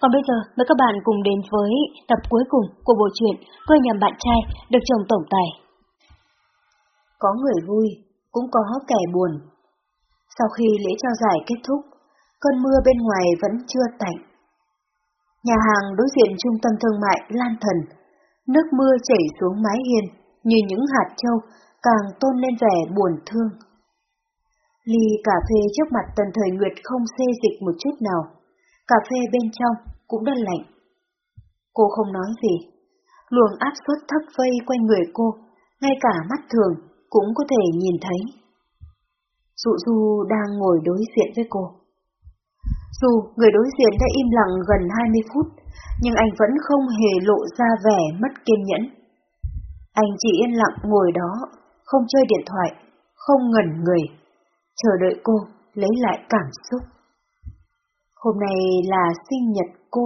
Còn bây giờ, mời các bạn cùng đến với tập cuối cùng của bộ truyện Quê nhầm bạn trai được chồng tổng tài. Có người vui, cũng có kẻ buồn. Sau khi lễ trao giải kết thúc, cơn mưa bên ngoài vẫn chưa tạnh. Nhà hàng đối diện trung tâm thương mại Lan Thần, nước mưa chảy xuống mái hiên như những hạt châu càng tôn lên vẻ buồn thương. Ly cà phê trước mặt tần thời Nguyệt không xê dịch một chút nào, cà phê bên trong cũng đã lạnh. Cô không nói gì, luồng áp suất thấp vây quanh người cô, ngay cả mắt thường cũng có thể nhìn thấy. Dụ Du đang ngồi đối diện với cô. Dù người đối diện đã im lặng gần 20 phút, nhưng anh vẫn không hề lộ ra vẻ mất kiên nhẫn. Anh chỉ yên lặng ngồi đó, không chơi điện thoại, không ngẩn người, chờ đợi cô lấy lại cảm xúc. Hôm nay là sinh nhật cô,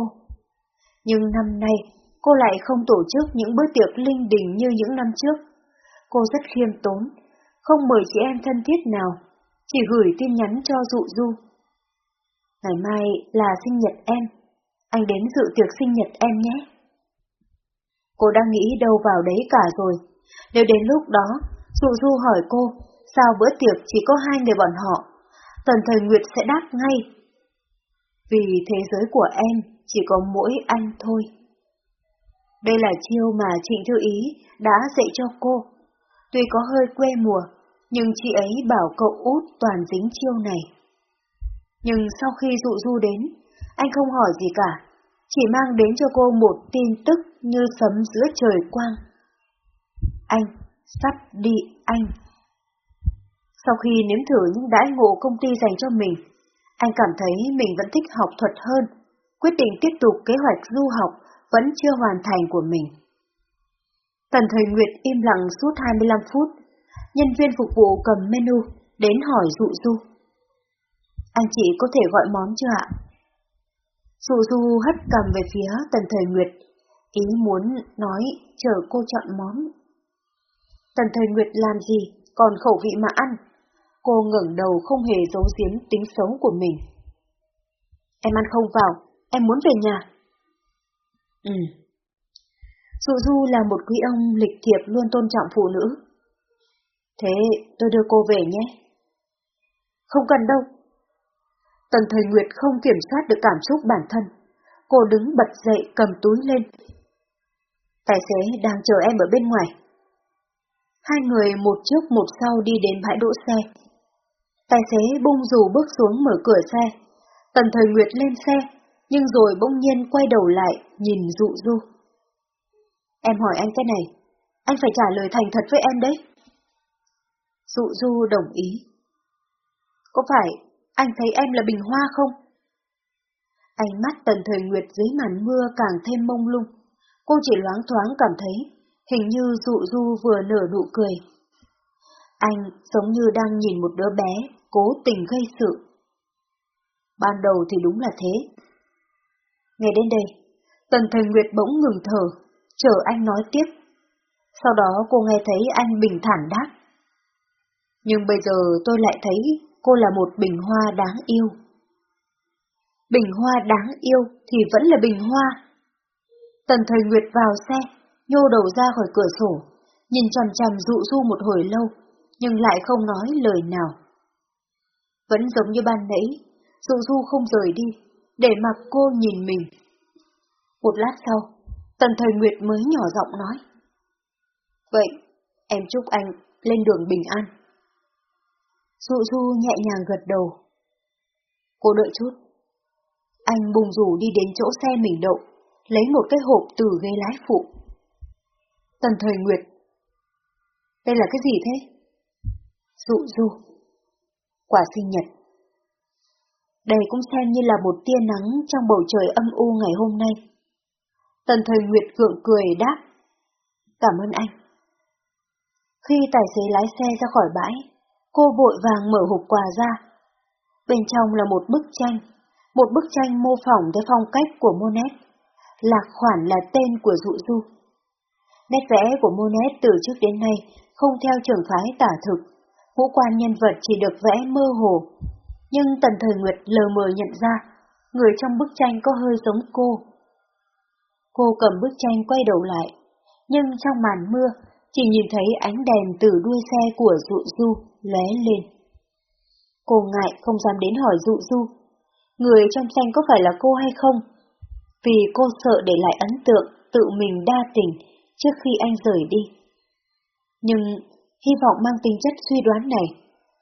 nhưng năm nay cô lại không tổ chức những bữa tiệc linh đình như những năm trước. Cô rất khiêm tốn, không mời chị em thân thiết nào, chỉ gửi tin nhắn cho dụ du. Ngày mai là sinh nhật em, anh đến dự tiệc sinh nhật em nhé. Cô đang nghĩ đâu vào đấy cả rồi, nếu đến lúc đó, dụ du hỏi cô, sao bữa tiệc chỉ có hai người bọn họ, Tần Thời Nguyệt sẽ đáp ngay. Vì thế giới của em chỉ có mỗi anh thôi. Đây là chiêu mà Trịnh Thư Ý đã dạy cho cô. Tuy có hơi quê mùa, nhưng chị ấy bảo cậu út toàn dính chiêu này. Nhưng sau khi dụ du đến, anh không hỏi gì cả, chỉ mang đến cho cô một tin tức như sấm giữa trời quang. Anh, sắp đi anh. Sau khi nếm thử những đãi ngộ công ty dành cho mình, anh cảm thấy mình vẫn thích học thuật hơn, quyết định tiếp tục kế hoạch du học vẫn chưa hoàn thành của mình. Tần Thời Nguyệt im lặng suốt 25 phút, nhân viên phục vụ cầm menu đến hỏi dụ du. Anh chị có thể gọi món chưa ạ? Dụ du hất cầm về phía Tần Thời Nguyệt, ý muốn nói chờ cô chọn món. Tần Thời Nguyệt làm gì, còn khẩu vị mà ăn. Cô ngẩng đầu không hề giấu giếm tính xấu của mình. Em ăn không vào, em muốn về nhà. Ừ. Dụ Du là một quý ông lịch thiệp luôn tôn trọng phụ nữ. Thế tôi đưa cô về nhé. Không cần đâu. Tần Thời Nguyệt không kiểm soát được cảm xúc bản thân. Cô đứng bật dậy cầm túi lên. Tài xế đang chờ em ở bên ngoài. Hai người một trước một sau đi đến bãi đỗ xe. Tài xế bung dù bước xuống mở cửa xe. Tần thời Nguyệt lên xe, nhưng rồi bỗng nhiên quay đầu lại, nhìn dụ du. Em hỏi anh cái này, anh phải trả lời thành thật với em đấy. Dụ du đồng ý. Có phải anh thấy em là bình hoa không? Ánh mắt tần thời Nguyệt dưới màn mưa càng thêm mông lung. Cô chỉ loáng thoáng cảm thấy, hình như dụ du vừa nở nụ cười. Anh giống như đang nhìn một đứa bé, cố tình gây sự. Ban đầu thì đúng là thế. Nghe đến đây, Tần Thời Nguyệt bỗng ngừng thở, chờ anh nói tiếp. Sau đó cô nghe thấy anh bình thản đáp. Nhưng bây giờ tôi lại thấy cô là một bình hoa đáng yêu. Bình hoa đáng yêu thì vẫn là bình hoa. Tần Thời Nguyệt vào xe, nhô đầu ra khỏi cửa sổ, nhìn chằm chằm dụ du một hồi lâu, nhưng lại không nói lời nào. Vẫn giống như ban nãy, dụ du không rời đi, để mặc cô nhìn mình. Một lát sau, Tần Thời Nguyệt mới nhỏ giọng nói. Vậy, em chúc anh lên đường bình an. Dụ du nhẹ nhàng gật đầu. Cô đợi chút. Anh bùng rủ đi đến chỗ xe mình đậu, lấy một cái hộp từ ghế lái phụ. Tần Thời Nguyệt. Đây là cái gì thế? Dụ du. Quả sinh nhật. Đây cũng xem như là một tia nắng trong bầu trời âm u ngày hôm nay. Tần thời Nguyệt gượng cười đáp. Cảm ơn anh. Khi tài xế lái xe ra khỏi bãi, cô vội vàng mở hộp quà ra. Bên trong là một bức tranh, một bức tranh mô phỏng theo phong cách của Monet. Lạc khoản là tên của dụ du. Nét vẽ của Monet từ trước đến nay không theo trường phái tả thực, ngũ quan nhân vật chỉ được vẽ mơ hồ. Nhưng Tần Thời Nguyệt lờ mờ nhận ra, người trong bức tranh có hơi giống cô. Cô cầm bức tranh quay đầu lại, nhưng trong màn mưa chỉ nhìn thấy ánh đèn từ đuôi xe của dụ du lóe lên. Cô ngại không dám đến hỏi dụ du, người trong tranh có phải là cô hay không? Vì cô sợ để lại ấn tượng tự mình đa tình trước khi anh rời đi. Nhưng hy vọng mang tính chất suy đoán này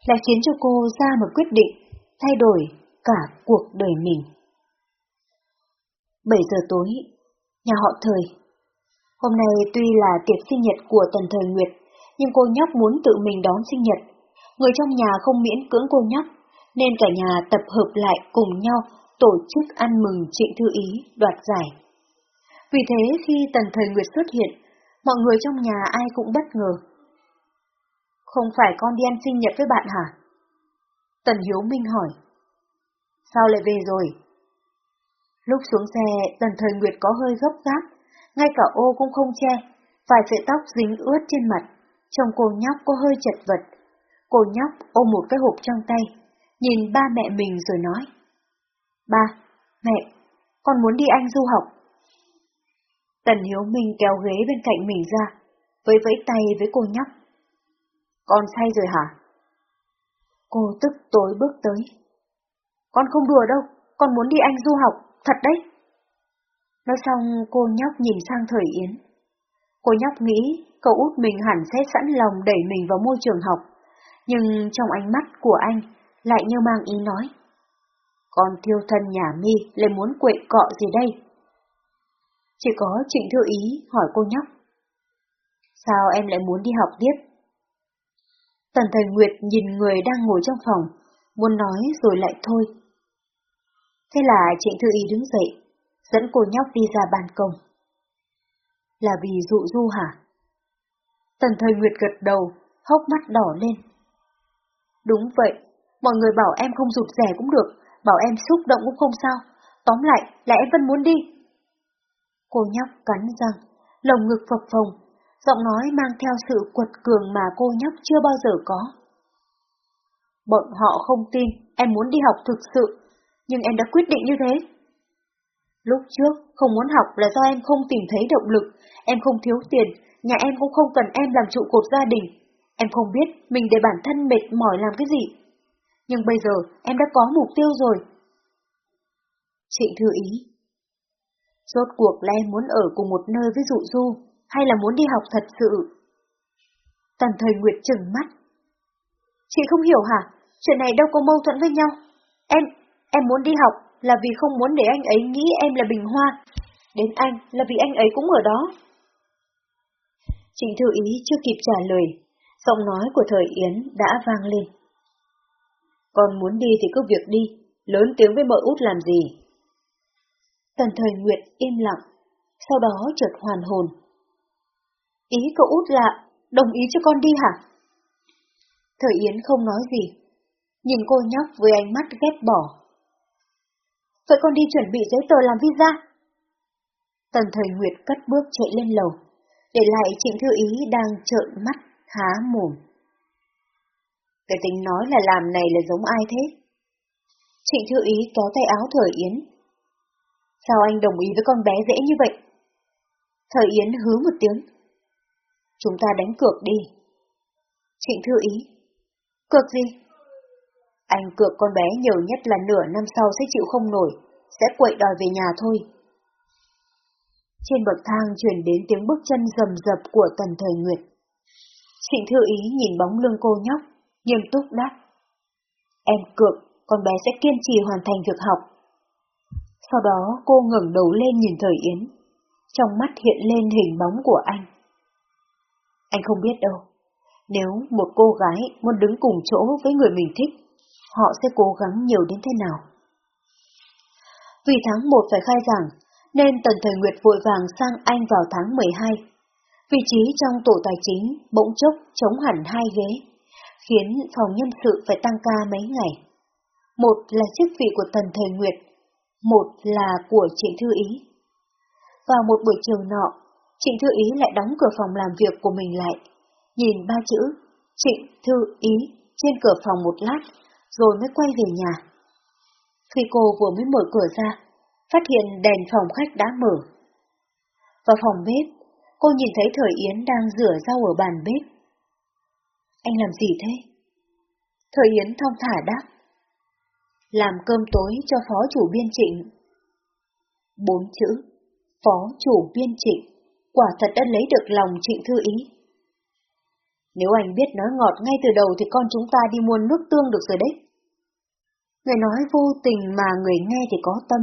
lại khiến cho cô ra một quyết định thay đổi cả cuộc đời mình. 7 giờ tối, nhà họ thời. Hôm nay tuy là tiệc sinh nhật của Tần Thời Nguyệt, nhưng cô nhóc muốn tự mình đón sinh nhật. Người trong nhà không miễn cưỡng cô nhóc, nên cả nhà tập hợp lại cùng nhau tổ chức ăn mừng Trịnh Thư Ý đoạt giải. Vì thế khi Tần Thời Nguyệt xuất hiện, mọi người trong nhà ai cũng bất ngờ. Không phải con đi ăn sinh nhật với bạn hả? Tần Hiếu Minh hỏi. Sao lại về rồi? Lúc xuống xe, Tần Thời Nguyệt có hơi gấp gáp, ngay cả ô cũng không che, vài sợi tóc dính ướt trên mặt, trông cô nhóc có hơi chật vật. Cô nhóc ôm một cái hộp trong tay, nhìn ba mẹ mình rồi nói. Ba, mẹ, con muốn đi Anh du học. Tần Hiếu Minh kéo ghế bên cạnh mình ra, với vẫy tay với cô nhóc. Con say rồi hả? Cô tức tối bước tới. Con không đùa đâu, con muốn đi Anh du học, thật đấy. Nói xong cô nhóc nhìn sang Thời Yến. Cô nhóc nghĩ cậu út mình hẳn sẽ sẵn lòng đẩy mình vào môi trường học, nhưng trong ánh mắt của anh lại như mang ý nói. Con thiêu thân nhà mi lại muốn quậy cọ gì đây? Chỉ có Trịnh Thư Ý hỏi cô nhóc. Sao em lại muốn đi học tiếp? Tần Thời Nguyệt nhìn người đang ngồi trong phòng, muốn nói rồi lại thôi. Thế là Trịnh Thư Ý đứng dậy, dẫn cô nhóc đi ra ban công. Là vì dụ du hả? Tần Thời Nguyệt gật đầu, hốc mắt đỏ lên. Đúng vậy, mọi người bảo em không rụt rẻ cũng được, bảo em xúc động cũng không sao. Tóm lại là em vẫn muốn đi. Cô nhóc cắn răng, lồng ngực phập phồng, giọng nói mang theo sự quật cường mà cô nhóc chưa bao giờ có. Bọn họ không tin em muốn đi học thực sự, nhưng em đã quyết định như thế. Lúc trước không muốn học là do em không tìm thấy động lực, em không thiếu tiền, nhà em cũng không cần em làm trụ cột gia đình. Em không biết mình để bản thân mệt mỏi làm cái gì. Nhưng bây giờ em đã có mục tiêu rồi. Trịnh thư ý. Rốt cuộc là em muốn ở cùng một nơi với dụ du, hay là muốn đi học thật sự? Tần thời Nguyệt trừng mắt. Chị không hiểu hả? Chuyện này đâu có mâu thuẫn với nhau. Em, em muốn đi học là vì không muốn để anh ấy nghĩ em là bình hoa. Đến anh là vì anh ấy cũng ở đó. Trịnh Thư Ý chưa kịp trả lời, giọng nói của thời Yến đã vang lên. Con muốn đi thì cứ việc đi, lớn tiếng với mợ út làm gì? Tần thời Nguyệt im lặng, sau đó chợt hoàn hồn. Ý cậu út là đồng ý cho con đi hả? Thời Yến không nói gì, nhìn cô nhóc với ánh mắt ghét bỏ. Vậy con đi chuẩn bị giấy tờ làm visa? Tần thời Nguyệt cất bước chạy lên lầu, để lại Trịnh Thư Ý đang trợn mắt, há mồm. Cái tính nói là làm này là giống ai thế? Trịnh Thư Ý kéo tay áo Thời Yến. Sao anh đồng ý với con bé dễ như vậy? Thời Yến hứa một tiếng. Chúng ta đánh cược đi. Trịnh Thư Ý. Cược gì? Anh cược con bé nhiều nhất là nửa năm sau sẽ chịu không nổi, sẽ quậy đòi về nhà thôi. Trên bậc thang truyền đến tiếng bước chân rầm rập của Tần Thời Nguyệt. Trịnh Thư Ý nhìn bóng lưng cô nhóc, nghiêm túc đáp. Em cược, con bé sẽ kiên trì hoàn thành việc học. Sau đó cô ngẩng đầu lên nhìn Thời Yến, trong mắt hiện lên hình bóng của anh. Anh không biết đâu, nếu một cô gái muốn đứng cùng chỗ với người mình thích, họ sẽ cố gắng nhiều đến thế nào. Vì tháng 1 phải khai giảng, nên Tần Thời Nguyệt vội vàng sang Anh vào tháng 12. Vị trí trong tổ tài chính bỗng chốc chống hẳn hai ghế, khiến phòng nhân sự phải tăng ca mấy ngày. Một là chức vị của Tần Thời Nguyệt, một là của Trịnh Thư Ý. Vào một buổi chiều nọ, Trịnh Thư Ý lại đóng cửa phòng làm việc của mình lại, nhìn ba chữ Trịnh Thư Ý trên cửa phòng một lát, rồi mới quay về nhà. Khi cô vừa mới mở cửa ra, phát hiện đèn phòng khách đã mở. Vào phòng bếp, cô nhìn thấy Thời Yến đang rửa rau ở bàn bếp. Anh làm gì thế? Thời Yến thong thả đáp. Làm cơm tối cho phó chủ biên trịnh. Bốn chữ, phó chủ biên trịnh, quả thật đã lấy được lòng trịnh thư ý. Nếu anh biết nói ngọt ngay từ đầu thì con chúng ta đi mua nước tương được rồi đấy. Người nói vô tình mà người nghe thì có tâm.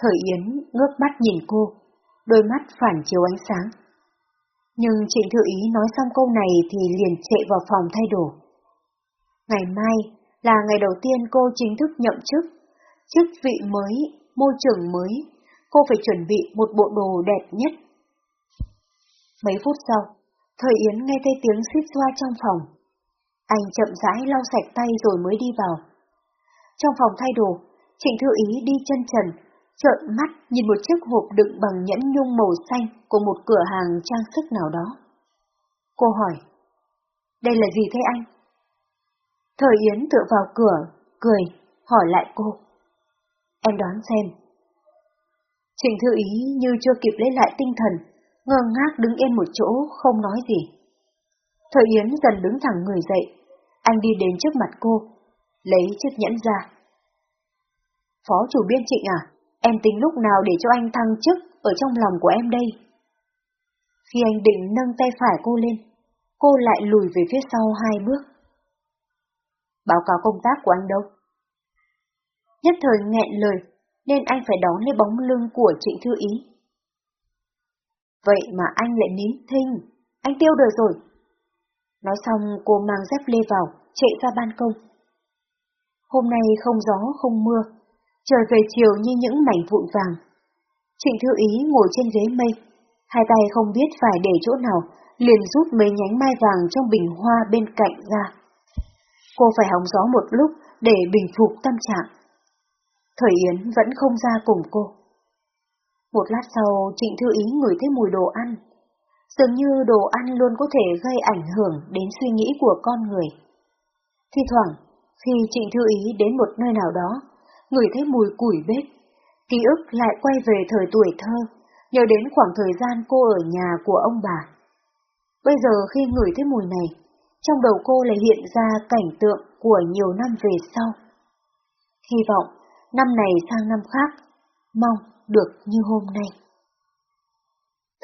Thời Yến ngước mắt nhìn cô, đôi mắt phản chiếu ánh sáng. Nhưng Trịnh Thư Ý nói xong câu này thì liền chạy vào phòng thay đồ. Ngày mai là ngày đầu tiên cô chính thức nhậm chức, chức vị mới, môi trường mới, cô phải chuẩn bị một bộ đồ đẹp nhất. Mấy phút sau, Thời Yến nghe thấy tiếng xít xoa trong phòng. Anh chậm rãi lau sạch tay rồi mới đi vào. Trong phòng thay đồ, Trịnh Thư Ý đi chân trần, trợn mắt nhìn một chiếc hộp đựng bằng nhẫn nhung màu xanh của một cửa hàng trang sức nào đó. Cô hỏi, đây là gì thế anh? Thời Yến tựa vào cửa, cười, hỏi lại cô. Em đoán xem. Trịnh Thư Ý như chưa kịp lấy lại tinh thần, ngơ ngác đứng yên một chỗ, không nói gì. Thời Yến dần đứng thẳng người dậy, anh đi đến trước mặt cô, lấy chiếc nhẫn ra. Phó chủ biên trịnh à, em tính lúc nào để cho anh thăng chức ở trong lòng của em đây? Khi anh định nâng tay phải cô lên, cô lại lùi về phía sau hai bước. Báo cáo công tác của anh đâu? Nhất thời nghẹn lời, nên anh phải đón lấy bóng lưng của Trịnh Thư Ý. Vậy mà anh lại nín thinh, anh tiêu đời rồi. Nói xong cô mang dép lê vào, chạy ra ban công. Hôm nay không gió không mưa, trời về chiều như những mảnh vụn vàng. Trịnh Thư Ý ngồi trên ghế mây, hai tay không biết phải để chỗ nào, liền rút mấy nhánh mai vàng trong bình hoa bên cạnh ra. Cô phải hóng gió một lúc để bình phục tâm trạng. Thời Yến vẫn không ra cùng cô. Một lát sau, Trịnh Thư Ý ngửi thấy mùi đồ ăn. Dường như đồ ăn luôn có thể gây ảnh hưởng đến suy nghĩ của con người. Thi thoảng, khi Trịnh Thư Ý đến một nơi nào đó, ngửi thấy mùi củi bếp, ký ức lại quay về thời tuổi thơ, nhớ đến khoảng thời gian cô ở nhà của ông bà. Bây giờ khi ngửi thấy mùi này, trong đầu cô lại hiện ra cảnh tượng của nhiều năm về sau. Hy vọng, năm này sang năm khác, mong được như hôm nay.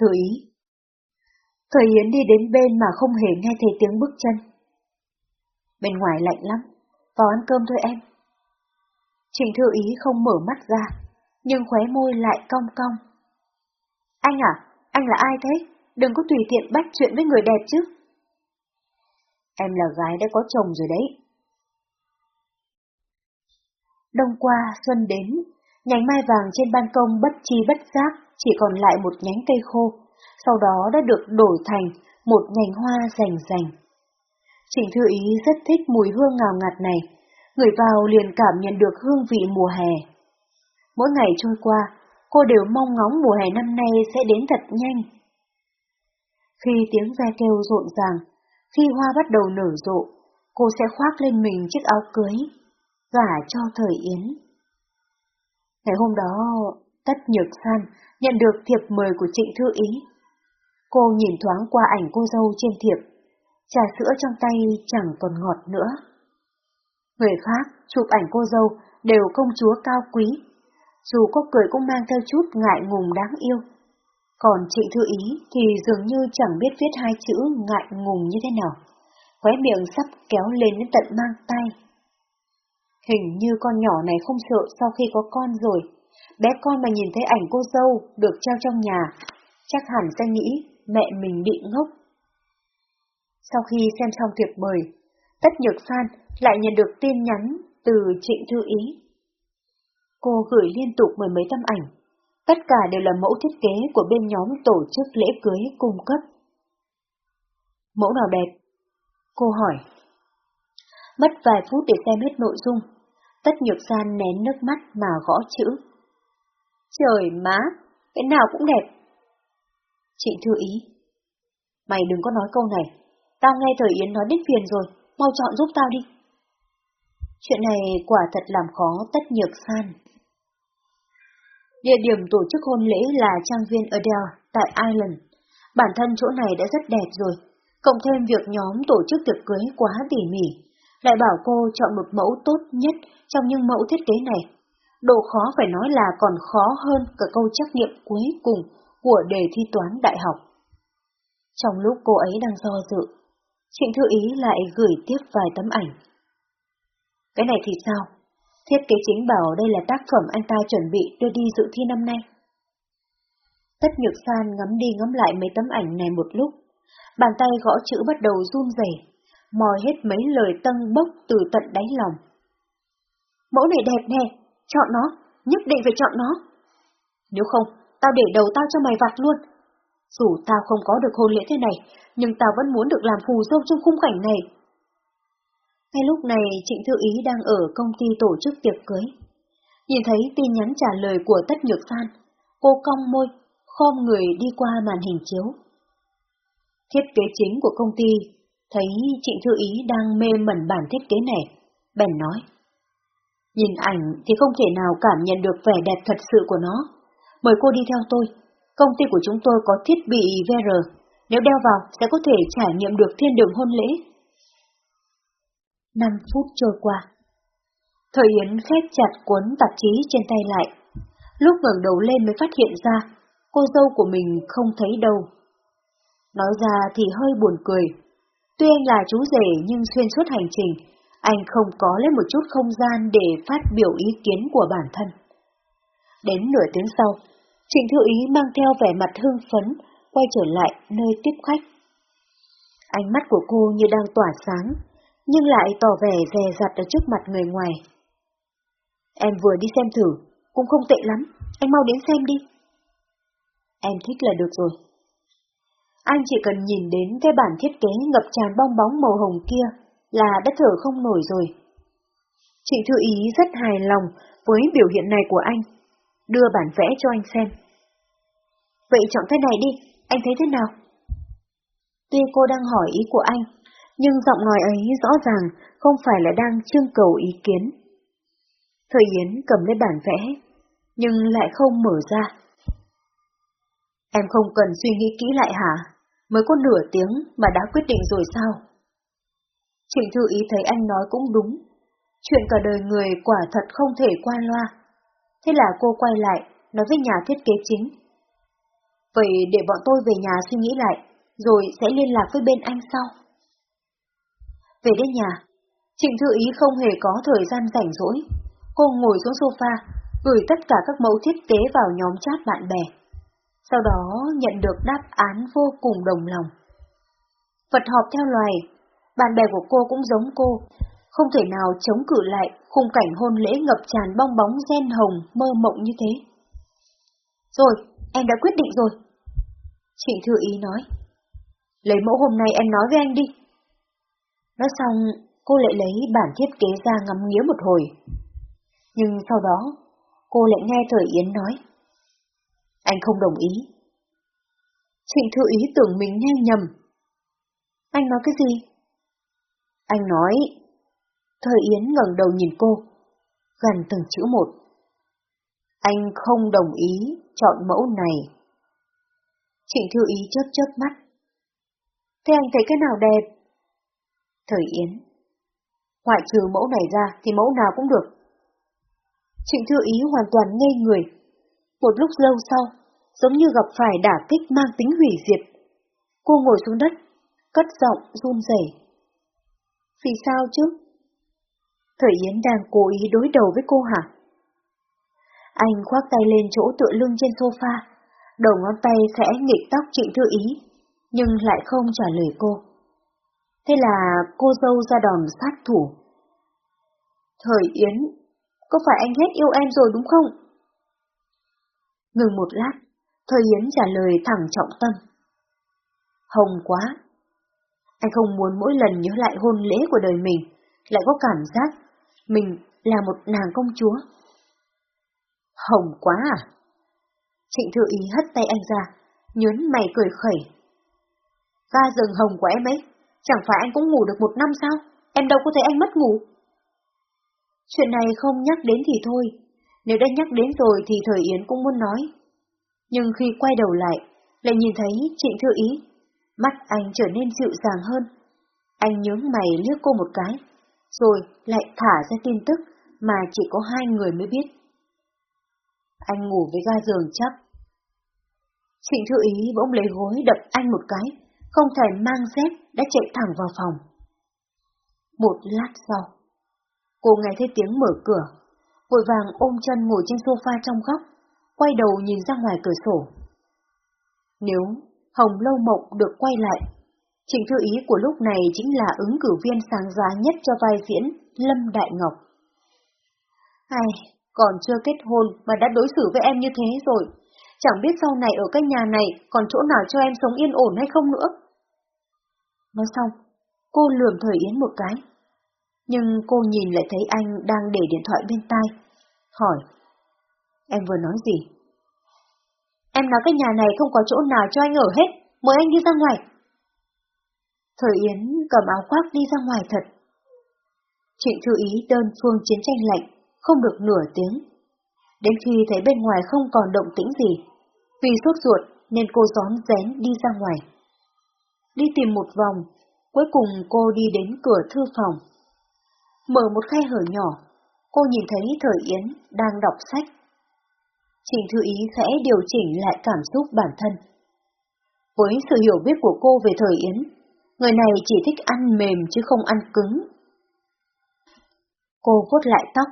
Thử ý. Thời Yến đi đến bên mà không hề nghe thấy tiếng bước chân. Bên ngoài lạnh lắm, vào ăn cơm thôi em. Trình thư ý không mở mắt ra, nhưng khóe môi lại cong cong. Anh à, anh là ai thế? Đừng có tùy tiện bắt chuyện với người đẹp chứ. Em là gái đã có chồng rồi đấy. Đông qua, xuân đến, nhánh mai vàng trên ban công bất chi bất giác chỉ còn lại một nhánh cây khô, sau đó đã được đổi thành một nhành hoa rành rành. Trịnh Thư Ý rất thích mùi hương ngào ngạt này, người vào liền cảm nhận được hương vị mùa hè. Mỗi ngày trôi qua, cô đều mong ngóng mùa hè năm nay sẽ đến thật nhanh. Khi tiếng ve kêu rộn ràng, khi hoa bắt đầu nở rộ, cô sẽ khoác lên mình chiếc áo cưới, gả cho thời Yến. Ngày hôm đó, Tất Nhược San nhận được thiệp mời của Trịnh Thư Ý. Cô nhìn thoáng qua ảnh cô dâu trên thiệp, trà sữa trong tay chẳng còn ngọt nữa. Người khác chụp ảnh cô dâu đều công chúa cao quý, dù có cười cũng mang theo chút ngại ngùng đáng yêu. Còn Trịnh Thư Ý thì dường như chẳng biết viết hai chữ ngại ngùng như thế nào. Khóe miệng sắp kéo lên đến tận mang tay. Hình như con nhỏ này không sợ sau khi có con rồi. Bé con mà nhìn thấy ảnh cô dâu được treo trong nhà, chắc hẳn sẽ nghĩ mẹ mình bị ngốc. Sau khi xem xong thiệp mời, Tất Nhược San lại nhận được tin nhắn từ Trịnh Thư Ý. Cô gửi liên tục mười mấy tấm ảnh Tất cả đều là mẫu thiết kế của bên nhóm tổ chức lễ cưới cung cấp. Mẫu nào đẹp? Cô hỏi. Mất vài phút để xem hết nội dung, Tất Nhược gian nén nước mắt mà gõ chữ. Trời má, cái nào cũng đẹp. Chị thư ý. Mày đừng có nói câu này, tao nghe Thời Yến nói đích phiền rồi, mau chọn giúp tao đi. Chuyện này quả thật làm khó tất nhược san. Địa điểm tổ chức hôn lễ là trang viên Adele tại Ireland. Bản thân chỗ này đã rất đẹp rồi, cộng thêm việc nhóm tổ chức tiệc cưới quá tỉ mỉ, lại bảo cô chọn một mẫu tốt nhất trong những mẫu thiết kế này. Độ khó phải nói là còn khó hơn cả câu trắc nghiệm cuối cùng của đề thi toán đại học. Trong lúc cô ấy đang do dự, Trịnh Thư Ý lại gửi tiếp vài tấm ảnh. Cái này thì sao? Thiết kế chính bảo đây là tác phẩm anh ta chuẩn bị đưa đi dự thi năm nay. Tất Nhược San ngắm đi ngắm lại mấy tấm ảnh này một lúc, bàn tay gõ chữ bắt đầu run rẩy, moi hết mấy lời tân bốc từ tận đáy lòng. Mẫu này đẹp nè, chọn nó, nhất định phải chọn nó. Nếu không, tao để đầu tao cho mày vặt luôn. Dù tao không có được hôn lễ thế này, nhưng tao vẫn muốn được làm phù dâu trong khung cảnh này. Ngay lúc này Trịnh Thư Ý đang ở công ty tổ chức tiệc cưới. Nhìn thấy tin nhắn trả lời của Tất Nhược San, cô cong môi, khom người đi qua màn hình chiếu. Thiết kế chính của công ty thấy Trịnh Thư Ý đang mê mẩn bản thiết kế này, bèn nói. Nhìn ảnh thì không thể nào cảm nhận được vẻ đẹp thật sự của nó. Mời cô đi theo tôi. Công ty của chúng tôi có thiết bị VR. Nếu đeo vào sẽ có thể trải nghiệm được thiên đường hôn lễ. 5 phút trôi qua. Thời Yến khép chặt cuốn tạp chí trên tay lại. Lúc ngẩng đầu lên mới phát hiện ra, cô dâu của mình không thấy đâu. Nói ra thì hơi buồn cười. Tuy anh là chú rể nhưng xuyên suốt hành trình, anh không có lấy một chút không gian để phát biểu ý kiến của bản thân. Đến nửa tiếng sau, Trịnh Thư Ý mang theo vẻ mặt hưng phấn, quay trở lại nơi tiếp khách. Ánh mắt của cô như đang tỏa sáng, nhưng lại tỏ vẻ dè dặt ở trước mặt người ngoài. Em vừa đi xem thử, cũng không tệ lắm, anh mau đến xem đi. Em thích là được rồi. Anh chỉ cần nhìn đến cái bản thiết kế ngập tràn bong bóng màu hồng kia là đã thở không nổi rồi. Trịnh Thư Ý rất hài lòng với biểu hiện này của anh, đưa bản vẽ cho anh xem. Vậy chọn cái này đi, anh thấy thế nào? Tuy cô đang hỏi ý của anh, nhưng giọng nói ấy rõ ràng không phải là đang trưng cầu ý kiến. Thời Yến cầm lấy bản vẽ, nhưng lại không mở ra. Em không cần suy nghĩ kỹ lại hả? Mới có nửa tiếng mà đã quyết định rồi sao? Trịnh Thư Ý thấy anh nói cũng đúng. Chuyện cả đời người quả thật không thể qua loa. Thế là cô quay lại, nói với nhà thiết kế chính. Vậy để bọn tôi về nhà suy nghĩ lại, rồi sẽ liên lạc với bên anh sau. Về đến nhà, Trịnh Thư Ý không hề có thời gian rảnh rỗi. Cô ngồi xuống sofa, gửi tất cả các mẫu thiết kế vào nhóm chat bạn bè. Sau đó nhận được đáp án vô cùng đồng lòng. Phật họp theo loài, bạn bè của cô cũng giống cô, không thể nào chống cự lại khung cảnh hôn lễ ngập tràn bong bóng gen hồng mơ mộng như thế. Rồi, em đã quyết định rồi. Trịnh Thư Ý nói. Lấy mẫu hôm nay em nói với anh đi. Nói xong, cô lại lấy bản thiết kế ra ngắm nghía một hồi. Nhưng sau đó, cô lại nghe Thời Yến nói. Anh không đồng ý. Trịnh Thư Ý tưởng mình nghe nhầm. Anh nói cái gì? Anh nói. Thời Yến ngẩng đầu nhìn cô, gần từng chữ một. Anh không đồng ý chọn mẫu này. Trịnh Thư Ý chớp chớp mắt. Thế anh thấy cái nào đẹp? Thời Yến. Ngoại trừ mẫu này ra thì mẫu nào cũng được. Trịnh Thư Ý hoàn toàn ngây người. Một lúc lâu sau, giống như gặp phải đả kích mang tính hủy diệt. Cô ngồi xuống đất, cất giọng run rẩy. Vì sao chứ? Thời Yến đang cố ý đối đầu với cô hả? Anh khoác tay lên chỗ tựa lưng trên sofa, đầu ngón tay khẽ nghịch tóc Trịnh Thư Ý, nhưng lại không trả lời cô. Thế là cô dâu ra đòn sát thủ. Thời Yến, có phải anh hết yêu em rồi đúng không? Ngừng một lát, Thời Yến trả lời thẳng trọng tâm. Hồng quá! Anh không muốn mỗi lần nhớ lại hôn lễ của đời mình, lại có cảm giác mình là một nàng công chúa. Hồng quá à? Trịnh Thư Ý hất tay anh ra, nhớn mày cười khẩy. Ga rừng hồng của em ấy, chẳng phải anh cũng ngủ được một năm sao? Em đâu có thấy anh mất ngủ. Chuyện này không nhắc đến thì thôi, nếu đã nhắc đến rồi thì Thời Yến cũng muốn nói. Nhưng khi quay đầu lại, lại nhìn thấy Trịnh Thư Ý, mắt anh trở nên dịu dàng hơn. Anh nhướng mày liếc cô một cái, rồi lại thả ra tin tức mà chỉ có hai người mới biết. Anh ngủ với ga giường chắc. Trịnh Thư Ý bỗng lấy gối đập anh một cái, không thể mang dép đã chạy thẳng vào phòng. Một lát sau, cô nghe thấy tiếng mở cửa, vội vàng ôm chân ngồi trên sofa trong góc, quay đầu nhìn ra ngoài cửa sổ. Nếu Hồng Lâu Mộng được quay lại, Trịnh Thư Ý của lúc này chính là ứng cử viên sáng giá nhất cho vai diễn Lâm Đại Ngọc. Ai, còn chưa kết hôn mà đã đối xử với em như thế rồi, chẳng biết sau này ở cái nhà này còn chỗ nào cho em sống yên ổn hay không nữa. Nói xong, cô lườm Thời Yến một cái. Nhưng cô nhìn lại thấy anh đang để điện thoại bên tai, hỏi. Em vừa nói gì? Em nói cái nhà này không có chỗ nào cho anh ở hết, mời anh đi ra ngoài. Thời Yến cầm áo khoác đi ra ngoài thật. Trịnh thư ý đơn phương chiến tranh lạnh, không được nửa tiếng. Đến khi thấy bên ngoài không còn động tĩnh gì, vì sốt ruột nên cô gión rén đi ra ngoài. Đi tìm một vòng, cuối cùng cô đi đến cửa thư phòng. Mở một khe hở nhỏ, cô nhìn thấy Thời Yến đang đọc sách. Trình Thư Ý khẽ điều chỉnh lại cảm xúc bản thân. Với sự hiểu biết của cô về Thời Yến, người này chỉ thích ăn mềm chứ không ăn cứng. Cô vuốt lại tóc,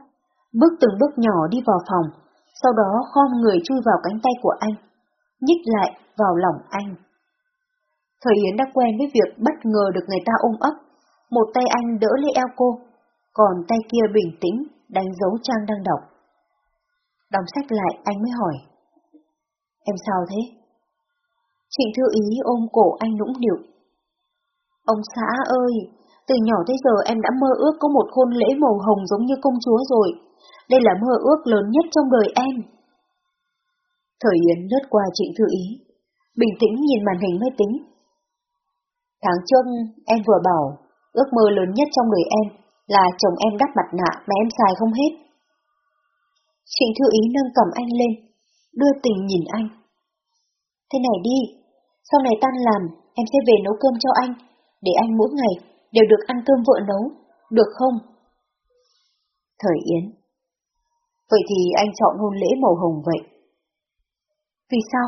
bước từng bước nhỏ đi vào phòng, sau đó khom người chui vào cánh tay của anh, nhích lại vào lòng anh. Thời Yến đã quen với việc bất ngờ được người ta ôm ấp, một tay anh đỡ lấy eo cô, còn tay kia bình tĩnh đánh dấu trang đang đọc. Đóng sách lại anh mới hỏi. Em sao thế? Trịnh Thư Ý ôm cổ anh nũng nịu. Ông xã ơi, từ nhỏ tới giờ em đã mơ ước có một hôn lễ màu hồng giống như công chúa rồi. Đây là mơ ước lớn nhất trong đời em. Thời Yến lướt qua Trịnh Thư Ý, bình tĩnh nhìn màn hình máy tính. Tháng trước em vừa bảo, ước mơ lớn nhất trong đời em là chồng em đắp mặt nạ mà em xài không hết. Trịnh Thư Ý nâng cầm anh lên, đưa tình nhìn anh. Thế này đi, sau này tan làm, em sẽ về nấu cơm cho anh, để anh mỗi ngày đều được ăn cơm vợ nấu, được không? Thời Yến Vậy thì anh chọn hôn lễ màu hồng vậy. Vì sao?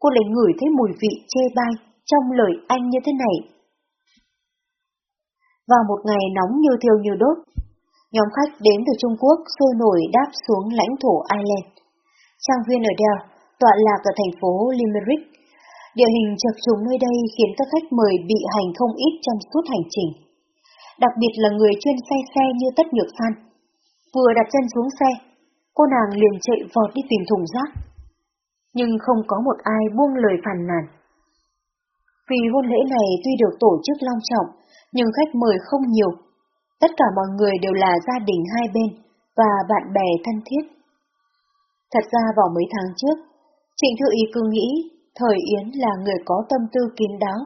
Cô lại ngửi thấy mùi vị chê bai trong lời anh như thế này. Vào một ngày nóng như thiêu như đốt, nhóm khách đến từ Trung Quốc sôi nổi đáp xuống lãnh thổ Ireland. Trang viên ở đèo, tọa lạc ở thành phố Limerick. Địa hình chập trùng nơi đây khiến các khách mời bị hành không ít trong suốt hành trình. Đặc biệt là người chuyên say xe như Tất Nhược San. Vừa đặt chân xuống xe, cô nàng liền chạy vọt đi tìm thùng rác. Nhưng không có một ai buông lời phàn nàn. Vì hôn lễ này tuy được tổ chức long trọng, nhưng khách mời không nhiều. Tất cả mọi người đều là gia đình hai bên và bạn bè thân thiết. Thật ra vào mấy tháng trước, Trịnh Thư Ý cứ nghĩ Thời Yến là người có tâm tư kín đáo,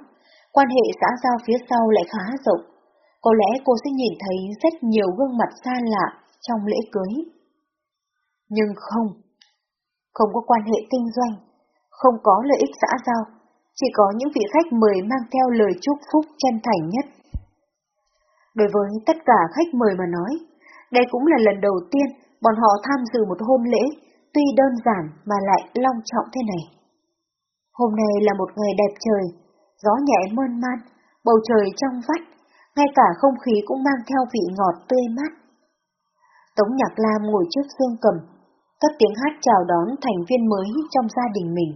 quan hệ xã giao phía sau lại khá rộng. Có lẽ cô sẽ nhìn thấy rất nhiều gương mặt xa lạ trong lễ cưới. Nhưng không, không có quan hệ kinh doanh, không có lợi ích xã giao, chỉ có những vị khách mời mang theo lời chúc phúc chân thành nhất. Đối với tất cả khách mời mà nói, đây cũng là lần đầu tiên bọn họ tham dự một hôn lễ, tuy đơn giản mà lại long trọng thế này. Hôm nay là một ngày đẹp trời, gió nhẹ mơn man, bầu trời trong vắt, ngay cả không khí cũng mang theo vị ngọt tươi mát. Tống Nhạc Lam ngồi trước dương cầm, cất tiếng hát chào đón thành viên mới trong gia đình mình.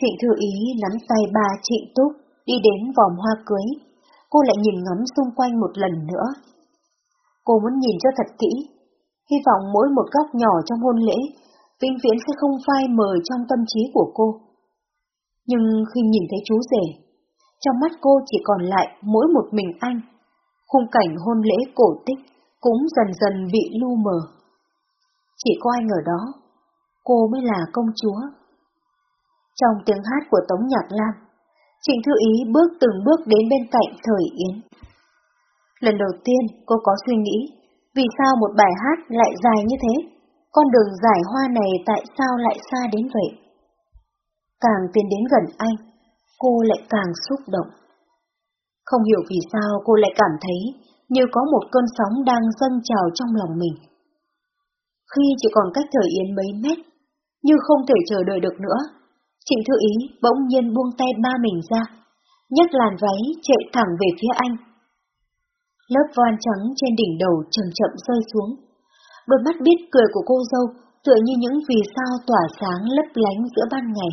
Trịnh Thư Ý nắm tay bà Trịnh Túc đi đến vòng hoa cưới, cô lại nhìn ngắm xung quanh một lần nữa. Cô muốn nhìn cho thật kỹ, hy vọng mỗi một góc nhỏ trong hôn lễ, vĩnh viễn sẽ không phai mờ trong tâm trí của cô. Nhưng khi nhìn thấy chú rể, trong mắt cô chỉ còn lại mỗi một mình anh, khung cảnh hôn lễ cổ tích cũng dần dần bị lu mờ. Chỉ có anh ở đó, cô mới là công chúa. Trong tiếng hát của Tống Nhạc Lam, Trịnh Thư Ý bước từng bước đến bên cạnh Thời Yến. Lần đầu tiên cô có suy nghĩ, Vì sao một bài hát lại dài như thế? Con đường giải hoa này tại sao lại xa đến vậy? Càng tiến đến gần anh, cô lại càng xúc động. Không hiểu vì sao cô lại cảm thấy như có một cơn sóng đang dâng trào trong lòng mình. Khi chỉ còn cách thời Yến mấy mét, như không thể chờ đợi được nữa, Trịnh Thư Ý bỗng nhiên buông tay ba mình ra, nhấc làn váy chạy thẳng về phía anh. Lớp voan trắng trên đỉnh đầu chậm chậm rơi xuống. Đôi mắt biết cười của cô dâu tựa như những vì sao tỏa sáng lấp lánh giữa ban ngày.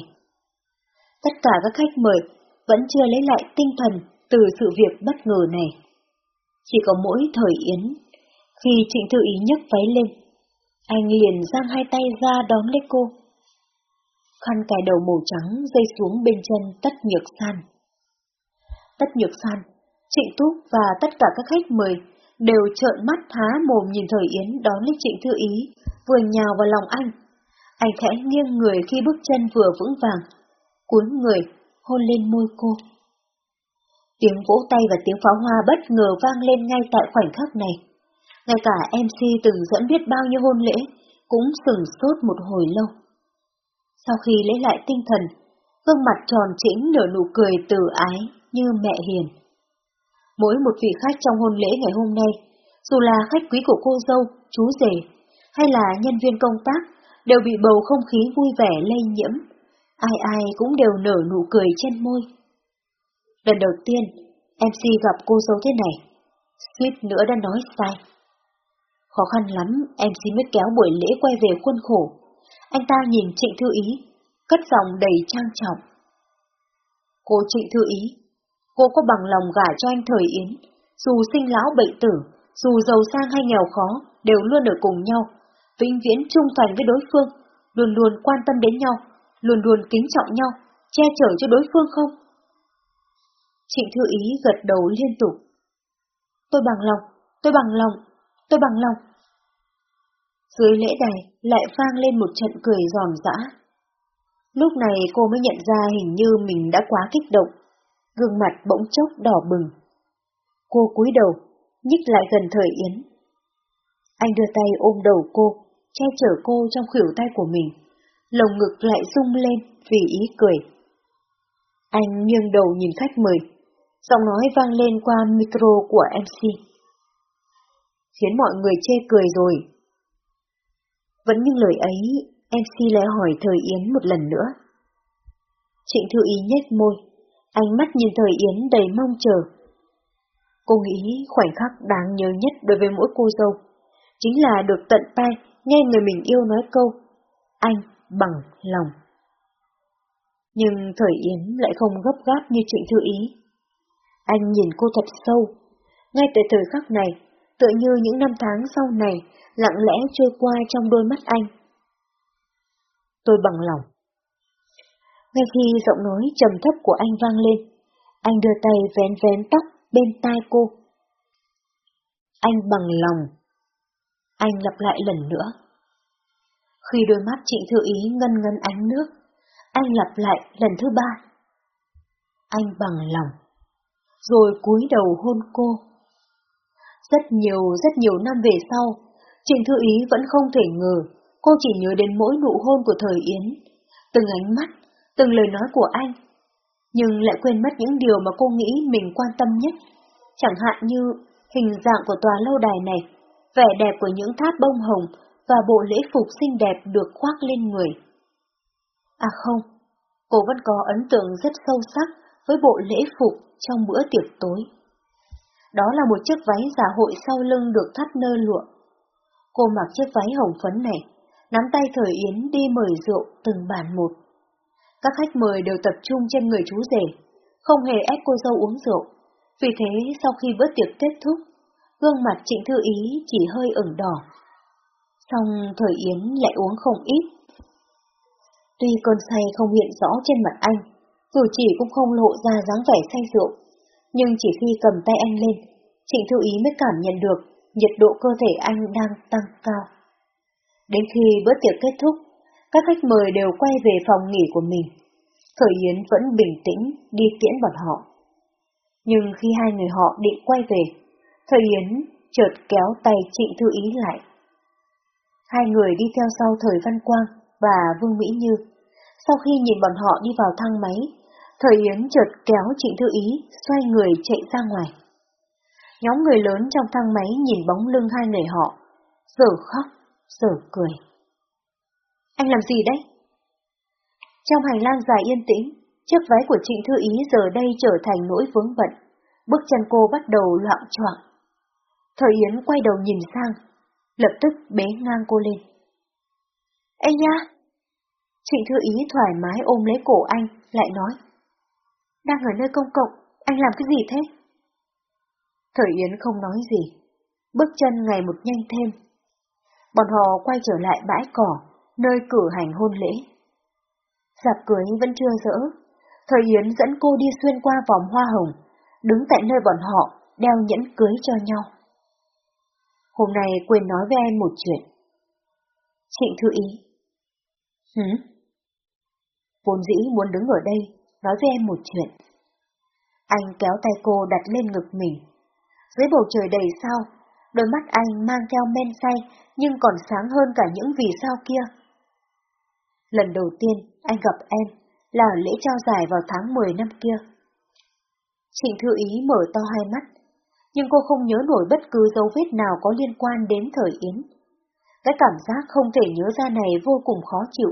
Tất cả các khách mời vẫn chưa lấy lại tinh thần từ sự việc bất ngờ này. Chỉ có mỗi thời Yến, khi Trịnh Thư Ý nhấc váy lên, anh liền giang hai tay ra đón lấy cô. Khăn cài đầu màu trắng rơi xuống bên chân tất nhược san. Tất nhược san, Trịnh Túc và tất cả các khách mời đều trợn mắt há mồm nhìn thời Yến đón lấy Trịnh Thư Ý, vừa nhào vào lòng anh. Anh khẽ nghiêng người khi bước chân vừa vững vàng, cuốn người, hôn lên môi cô. Tiếng vỗ tay và tiếng pháo hoa bất ngờ vang lên ngay tại khoảnh khắc này. Ngay cả MC từng dẫn biết bao nhiêu hôn lễ, cũng sừng sốt một hồi lâu. Sau khi lấy lại tinh thần, gương mặt tròn chỉnh nở nụ cười từ ái như mẹ hiền. Mỗi một vị khách trong hôn lễ ngày hôm nay, dù là khách quý của cô dâu, chú rể, hay là nhân viên công tác, đều bị bầu không khí vui vẻ lây nhiễm. Ai ai cũng đều nở nụ cười trên môi. Lần đầu tiên, MC gặp cô dâu thế này, suýt nữa đã nói sai. Khó khăn lắm, MC mới kéo buổi lễ quay về khuôn khổ. Anh ta nhìn Trịnh Thư Ý, cất giọng đầy trang trọng. Cô Trịnh Thư Ý, cô có bằng lòng gả cho anh Thời Yến, dù sinh lão bệnh tử, dù giàu sang hay nghèo khó, đều luôn ở cùng nhau, vĩnh viễn trung thành với đối phương, luôn luôn quan tâm đến nhau, luôn luôn kính trọng nhau, che chở cho đối phương không? Trịnh Thư Ý gật đầu liên tục. Tôi bằng lòng, tôi bằng lòng, tôi bằng lòng. Dưới lễ đài lại vang lên một trận cười giòn giã. Lúc này cô mới nhận ra hình như mình đã quá kích động, gương mặt bỗng chốc đỏ bừng. Cô cúi đầu, nhích lại gần thời Yến. Anh đưa tay ôm đầu cô, che chở cô trong khuỷu tay của mình, lồng ngực lại rung lên vì ý cười. Anh nghiêng đầu nhìn khách mời, giọng nói vang lên qua micro của MC. Khiến mọi người chê cười rồi. Vẫn những lời ấy, MC lại hỏi Thời Yến một lần nữa. Trịnh Thư Ý nhếch môi, ánh mắt nhìn Thời Yến đầy mong chờ. Cô nghĩ khoảnh khắc đáng nhớ nhất đối với mỗi cô dâu, chính là được tận tay nghe người mình yêu nói câu, anh bằng lòng. Nhưng Thời Yến lại không gấp gáp như Trịnh Thư Ý. Anh nhìn cô thật sâu. Ngay tại thời khắc này, tựa như những năm tháng sau này, lặng lẽ trôi qua trong đôi mắt anh. Tôi bằng lòng. Ngay khi giọng nói trầm thấp của anh vang lên, anh đưa tay vén vén tóc bên tai cô. Anh bằng lòng. Anh lặp lại lần nữa. Khi đôi mắt chị Thư Ý ngân ngân ánh nước, anh lặp lại lần thứ ba. Anh bằng lòng. Rồi cúi đầu hôn cô. Rất nhiều, rất nhiều năm về sau, Trịnh Thư Ý vẫn không thể ngờ cô chỉ nhớ đến mỗi nụ hôn của thời Yến, từng ánh mắt, từng lời nói của anh, nhưng lại quên mất những điều mà cô nghĩ mình quan tâm nhất, chẳng hạn như hình dạng của tòa lâu đài này, vẻ đẹp của những tháp bông hồng và bộ lễ phục xinh đẹp được khoác lên người. À không, cô vẫn có ấn tượng rất sâu sắc với bộ lễ phục trong bữa tiệc tối. Đó là một chiếc váy giả hội sau lưng được thắt nơ lụa. Cô mặc chiếc váy hồng phấn này, nắm tay Thời Yến đi mời rượu từng bàn một. Các khách mời đều tập trung trên người chú rể, không hề ép cô dâu uống rượu. Vì thế sau khi bữa tiệc kết thúc, gương mặt Trịnh Thư Ý chỉ hơi ửng đỏ. Xong Thời Yến lại uống không ít. Tuy cơn say không hiện rõ trên mặt anh, cử chỉ cũng không lộ ra dáng vẻ say rượu, nhưng chỉ khi cầm tay anh lên, Trịnh Thư Ý mới cảm nhận được nhiệt độ cơ thể anh đang tăng cao. Đến khi bữa tiệc kết thúc, các khách mời đều quay về phòng nghỉ của mình. Thời Yến vẫn bình tĩnh đi tiễn bọn họ. Nhưng khi hai người họ định quay về, Thời Yến chợt kéo tay Trịnh Thư Ý lại. Hai người đi theo sau Thời Văn Quang và Vương Mỹ Như. Sau khi nhìn bọn họ đi vào thang máy, Thời Yến chợt kéo Trịnh Thư Ý xoay người chạy ra ngoài. Nhóm người lớn trong thang máy nhìn bóng lưng hai người họ, giờ khóc, giờ cười. Anh làm gì đấy? Trong hành lang dài yên tĩnh, chiếc váy của Trịnh Thư Ý giờ đây trở thành nỗi vướng bận. Bước chân cô bắt đầu loạn choạng. Thời Yến quay đầu nhìn sang, lập tức bế ngang cô lên. Ê nha! Trịnh Thư Ý thoải mái ôm lấy cổ anh, lại nói. Đang ở nơi công cộng, anh làm cái gì thế? Thời Yến không nói gì, bước chân ngày một nhanh thêm. Bọn họ quay trở lại bãi cỏ, nơi cử hành hôn lễ. Dạp cưới vẫn chưa dỡ, Thời Yến dẫn cô đi xuyên qua vòng hoa hồng, đứng tại nơi bọn họ đeo nhẫn cưới cho nhau. Hôm nay quên nói với em một chuyện. Trịnh Thư Ý. Hử? Vốn dĩ muốn đứng ở đây, nói với em một chuyện. Anh kéo tay cô đặt lên ngực mình. Dưới bầu trời đầy sao, đôi mắt anh mang theo men say nhưng còn sáng hơn cả những vì sao kia. Lần đầu tiên anh gặp em là lễ trao giải vào tháng 10 năm kia. Trịnh Thư Ý mở to hai mắt, nhưng cô không nhớ nổi bất cứ dấu vết nào có liên quan đến thời Yến. Cái cảm giác không thể nhớ ra này vô cùng khó chịu.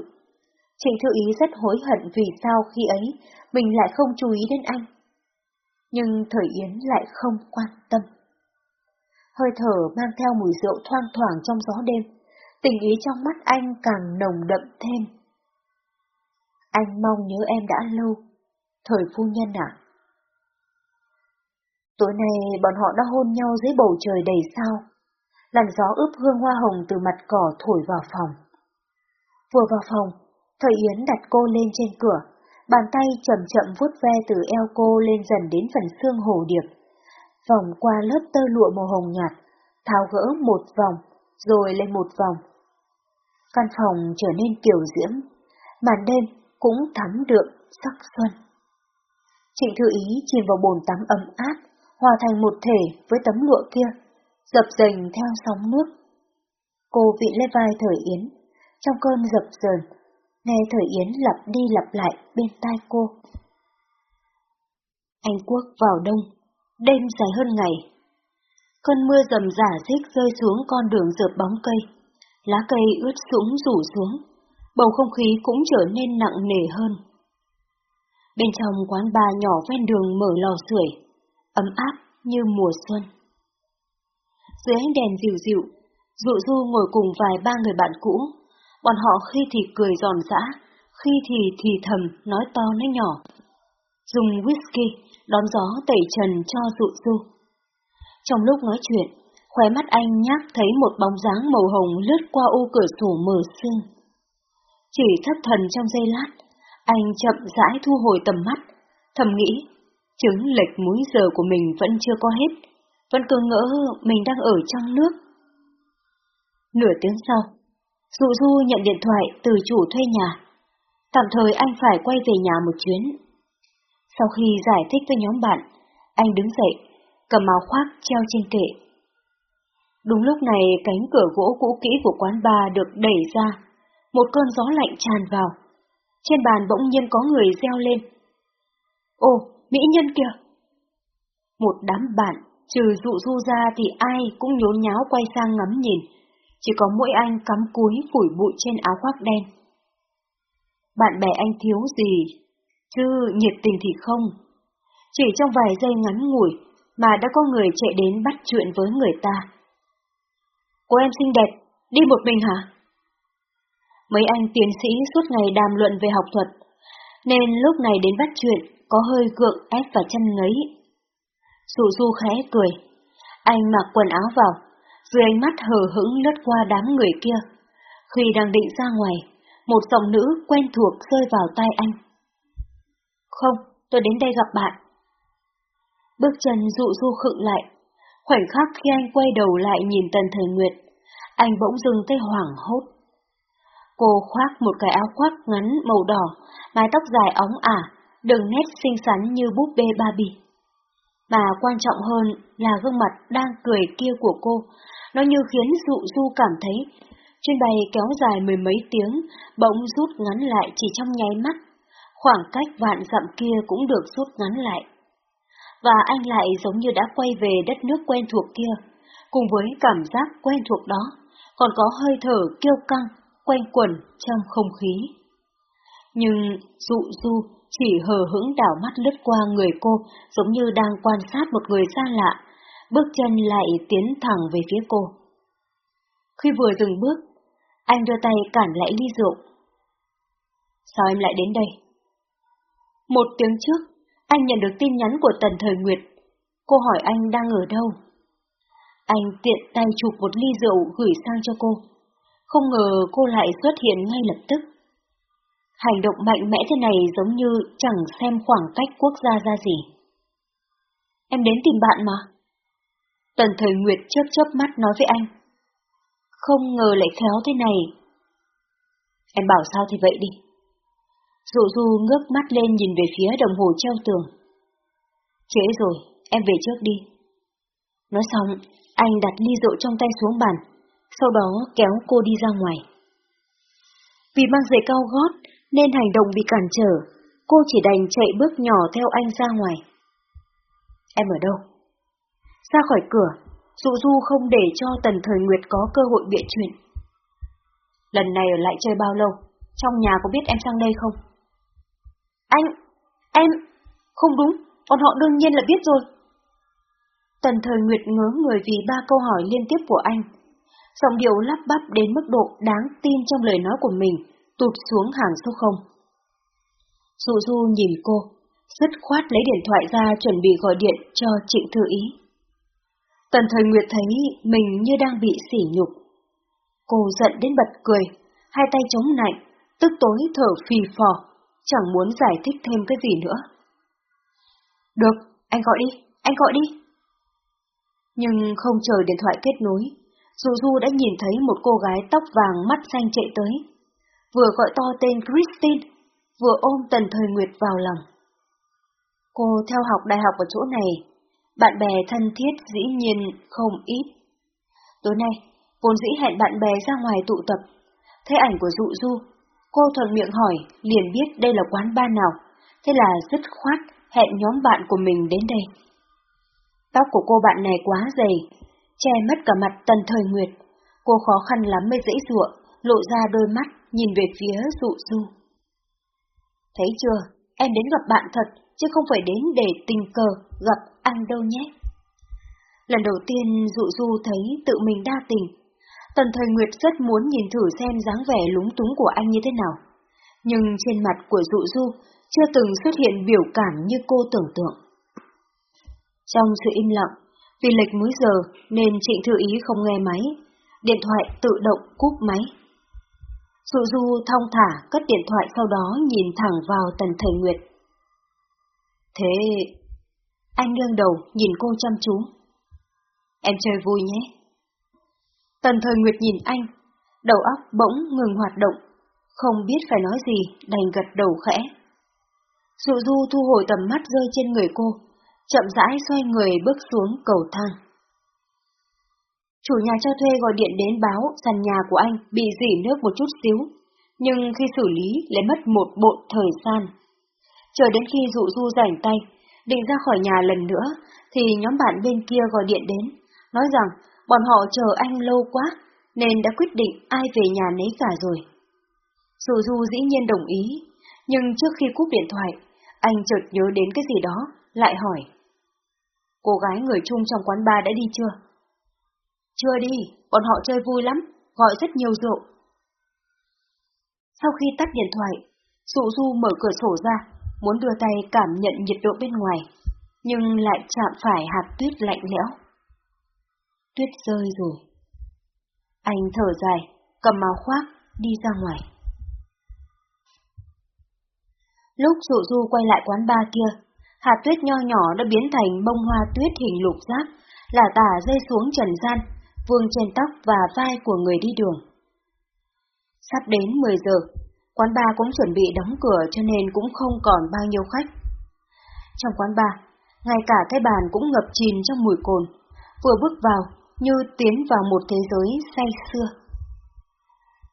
Trình Thư Ý rất hối hận vì sao khi ấy mình lại không chú ý đến anh. Nhưng thời Yến lại không quan tâm. Hơi thở mang theo mùi rượu thoang thoảng trong gió đêm, tình ý trong mắt anh càng nồng đậm thêm. Anh mong nhớ em đã lâu. Thời phu nhân ạ. Tối nay bọn họ đã hôn nhau dưới bầu trời đầy sao. Làn gió ướp hương hoa hồng từ mặt cỏ thổi vào phòng. Vừa vào phòng, thời Yến đặt cô lên trên cửa, bàn tay chậm chậm vuốt ve từ eo cô lên dần đến phần xương hồ điệp. Vòng qua lớp tơ lụa màu hồng nhạt, tháo gỡ một vòng, rồi lên một vòng. Căn phòng trở nên kiểu diễm, màn đêm cũng thắm đượm sắc xuân. Trịnh Thư Ý chìm vào bồn tắm ấm áp, hòa thành một thể với tấm lụa kia, dập dềnh theo sóng nước. Cô vị lên vai Thời Yến, trong cơn dập dờn, nghe Thời Yến lặp đi lặp lại bên tai cô. Anh Quốc vào đông, đêm dài hơn ngày. Cơn mưa rầm rả rích rơi xuống con đường dợp bóng cây, lá cây ướt sũng rủ xuống, bầu không khí cũng trở nên nặng nề hơn. Bên trong quán bar nhỏ ven đường mở lò sưởi, ấm áp như mùa xuân. Dưới ánh đèn dịu dịu, dụ du ngồi cùng vài ba người bạn cũ, bọn họ khi thì cười giòn giã, khi thì thì thầm nói to nói nhỏ. Dùng whisky đón gió tẩy trần cho dụ du. Trong lúc nói chuyện, khóe mắt anh nhác thấy một bóng dáng màu hồng lướt qua ô cửa sổ mở sương. Chỉ thất thần trong giây lát, anh chậm rãi thu hồi tầm mắt, thầm nghĩ, chứng lệch múi giờ của mình vẫn chưa có hết, vẫn cứ ngỡ mình đang ở trong nước. Nửa tiếng sau, Dụ Du nhận điện thoại từ chủ thuê nhà. Tạm thời anh phải quay về nhà một chuyến. Sau khi giải thích với nhóm bạn, anh đứng dậy, cầm áo khoác treo trên kệ. Đúng lúc này cánh cửa gỗ cũ kỹ của quán bar được đẩy ra, một cơn gió lạnh tràn vào. Trên bàn bỗng nhiên có người reo lên. Ô, mỹ nhân kìa! Một đám bạn, trừ dụ du ra thì ai cũng nhốn nháo quay sang ngắm nhìn, chỉ có mỗi anh cắm cúi phủi bụi trên áo khoác đen. Bạn bè anh thiếu gì, chứ nhiệt tình thì không. Chỉ trong vài giây ngắn ngủi mà đã có người chạy đến bắt chuyện với người ta. Cô em xinh đẹp, đi một mình hả? Mấy anh tiến sĩ suốt ngày đàm luận về học thuật, nên lúc này đến bắt chuyện có hơi gượng ép và chân ngấy. Dụ du khẽ cười, anh mặc quần áo vào, dưới ánh mắt hờ hững lướt qua đám người kia. Khi đang định ra ngoài, một giọng nữ quen thuộc rơi vào tai anh. Không, tôi đến đây gặp bạn. Bước chân dụ du khựng lại, khoảnh khắc khi anh quay đầu lại nhìn Tần Thời Nguyệt, anh bỗng dừng tay hoảng hốt. Cô khoác một cái áo khoác ngắn màu đỏ, mái tóc dài óng ả, đường nét xinh xắn như búp bê Barbie. Mà quan trọng hơn là gương mặt đang cười kia của cô, nó như khiến dụ du cảm thấy chuyến bay kéo dài mười mấy tiếng, bỗng rút ngắn lại chỉ trong nháy mắt. Khoảng cách vạn dặm kia cũng được rút ngắn lại. Và anh lại giống như đã quay về đất nước quen thuộc kia, cùng với cảm giác quen thuộc đó, còn có hơi thở kiêu căng, quanh quẩn trong không khí. Nhưng dụ du chỉ hờ hững đảo mắt lướt qua người cô giống như đang quan sát một người xa lạ, bước chân lại tiến thẳng về phía cô. Khi vừa dừng bước, anh đưa tay cản lại ly rượu. Sao em lại đến đây? Một tiếng trước, anh nhận được tin nhắn của Tần Thời Nguyệt. Cô hỏi anh đang ở đâu? Anh tiện tay chụp một ly rượu gửi sang cho cô. Không ngờ cô lại xuất hiện ngay lập tức. Hành động mạnh mẽ thế này giống như chẳng xem khoảng cách quốc gia ra gì. Em đến tìm bạn mà. Tần Thời Nguyệt chớp chớp mắt nói với anh. Không ngờ lại khéo thế này. Em bảo sao thì vậy đi. Dụ du ngước mắt lên nhìn về phía đồng hồ treo tường. Trễ rồi, em về trước đi. Nói xong, anh đặt ly rượu trong tay xuống bàn, sau đó kéo cô đi ra ngoài. Vì mang giày cao gót nên hành động bị cản trở, cô chỉ đành chạy bước nhỏ theo anh ra ngoài. Em ở đâu? Ra khỏi cửa, dụ du không để cho Tần Thời Nguyệt có cơ hội biện chuyện. Lần này ở lại chơi bao lâu? Trong nhà có biết em sang đây không? Anh, em, không đúng, bọn họ đương nhiên là biết rồi. Tần Thời Nguyệt ngớ người vì ba câu hỏi liên tiếp của anh. Giọng điệu lắp bắp đến mức độ đáng tin trong lời nói của mình, tụt xuống hàng số không. Dụ Du nhìn cô, dứt khoát lấy điện thoại ra chuẩn bị gọi điện cho Trịnh Thư Ý. Tần Thời Nguyệt thấy mình như đang bị sỉ nhục. Cô giận đến bật cười, hai tay chống nạnh, tức tối thở phì phò, chẳng muốn giải thích thêm cái gì nữa. Được, anh gọi đi, anh gọi đi. Nhưng không chờ điện thoại kết nối, Dù Du đã nhìn thấy một cô gái tóc vàng mắt xanh chạy tới. Vừa gọi to tên Christine, vừa ôm Tần Thời Nguyệt vào lòng. Cô theo học đại học ở chỗ này, bạn bè thân thiết dĩ nhiên không ít. Tối nay, vốn dĩ hẹn bạn bè ra ngoài tụ tập, thấy ảnh của dụ du, cô thuận miệng hỏi, liền biết đây là quán ba nào, thế là dứt khoát hẹn nhóm bạn của mình đến đây. Tóc của cô bạn này quá dày, che mất cả mặt tần thời nguyệt. Cô khó khăn lắm mới dễ dụa, lộ ra đôi mắt, nhìn về phía dụ du. Thấy chưa, em đến gặp bạn thật, chứ không phải đến để tình cờ gặp anh đâu nhé. Lần đầu tiên dụ du thấy tự mình đa tình. Tần thời Nguyệt rất muốn nhìn thử xem dáng vẻ lúng túng của anh như thế nào. Nhưng trên mặt của dụ du chưa từng xuất hiện biểu cảm như cô tưởng tượng. Trong sự im lặng, vì lệch múi giờ nên Trịnh Thư Ý không nghe máy, điện thoại tự động cúp máy. Dụ Du thong thả cất điện thoại sau đó nhìn thẳng vào Tần Thời Nguyệt. Thế... Anh ngương đầu nhìn cô chăm chú. Em chơi vui nhé. Tần Thời Nguyệt nhìn anh, đầu óc bỗng ngừng hoạt động, không biết phải nói gì, đành gật đầu khẽ. Dụ Du thu hồi tầm mắt rơi trên người cô, chậm rãi xoay người bước xuống cầu thang. Chủ nhà cho thuê gọi điện đến báo sàn nhà của anh bị dỉ nước một chút xíu, nhưng khi xử lý lại mất một bộ thời gian. Chờ đến khi dụ du rảnh tay, định ra khỏi nhà lần nữa, thì nhóm bạn bên kia gọi điện đến, nói rằng bọn họ chờ anh lâu quá, nên đã quyết định ai về nhà nấy cả rồi. Dụ du dĩ nhiên đồng ý, nhưng trước khi cúp điện thoại, anh chợt nhớ đến cái gì đó, lại hỏi. Cô gái người chung trong quán bar đã đi chưa? Chưa đi, bọn họ chơi vui lắm, gọi rất nhiều rượu. Sau khi tắt điện thoại, Dụ Du mở cửa sổ ra, muốn đưa tay cảm nhận nhiệt độ bên ngoài, nhưng lại chạm phải hạt tuyết lạnh lẽo. Tuyết rơi rồi. Anh thở dài, cầm áo khoác, đi ra ngoài. Lúc Dụ Du quay lại quán ba kia, hạt tuyết nho nhỏ đã biến thành bông hoa tuyết hình lục giác, là tả rơi xuống trần gian, vương trên tóc và vai của người đi đường. Sắp đến 10 giờ, quán bar cũng chuẩn bị đóng cửa cho nên cũng không còn bao nhiêu khách. Trong quán bar, ngay cả cái bàn cũng ngập chìm trong mùi cồn, vừa bước vào như tiến vào một thế giới say xưa.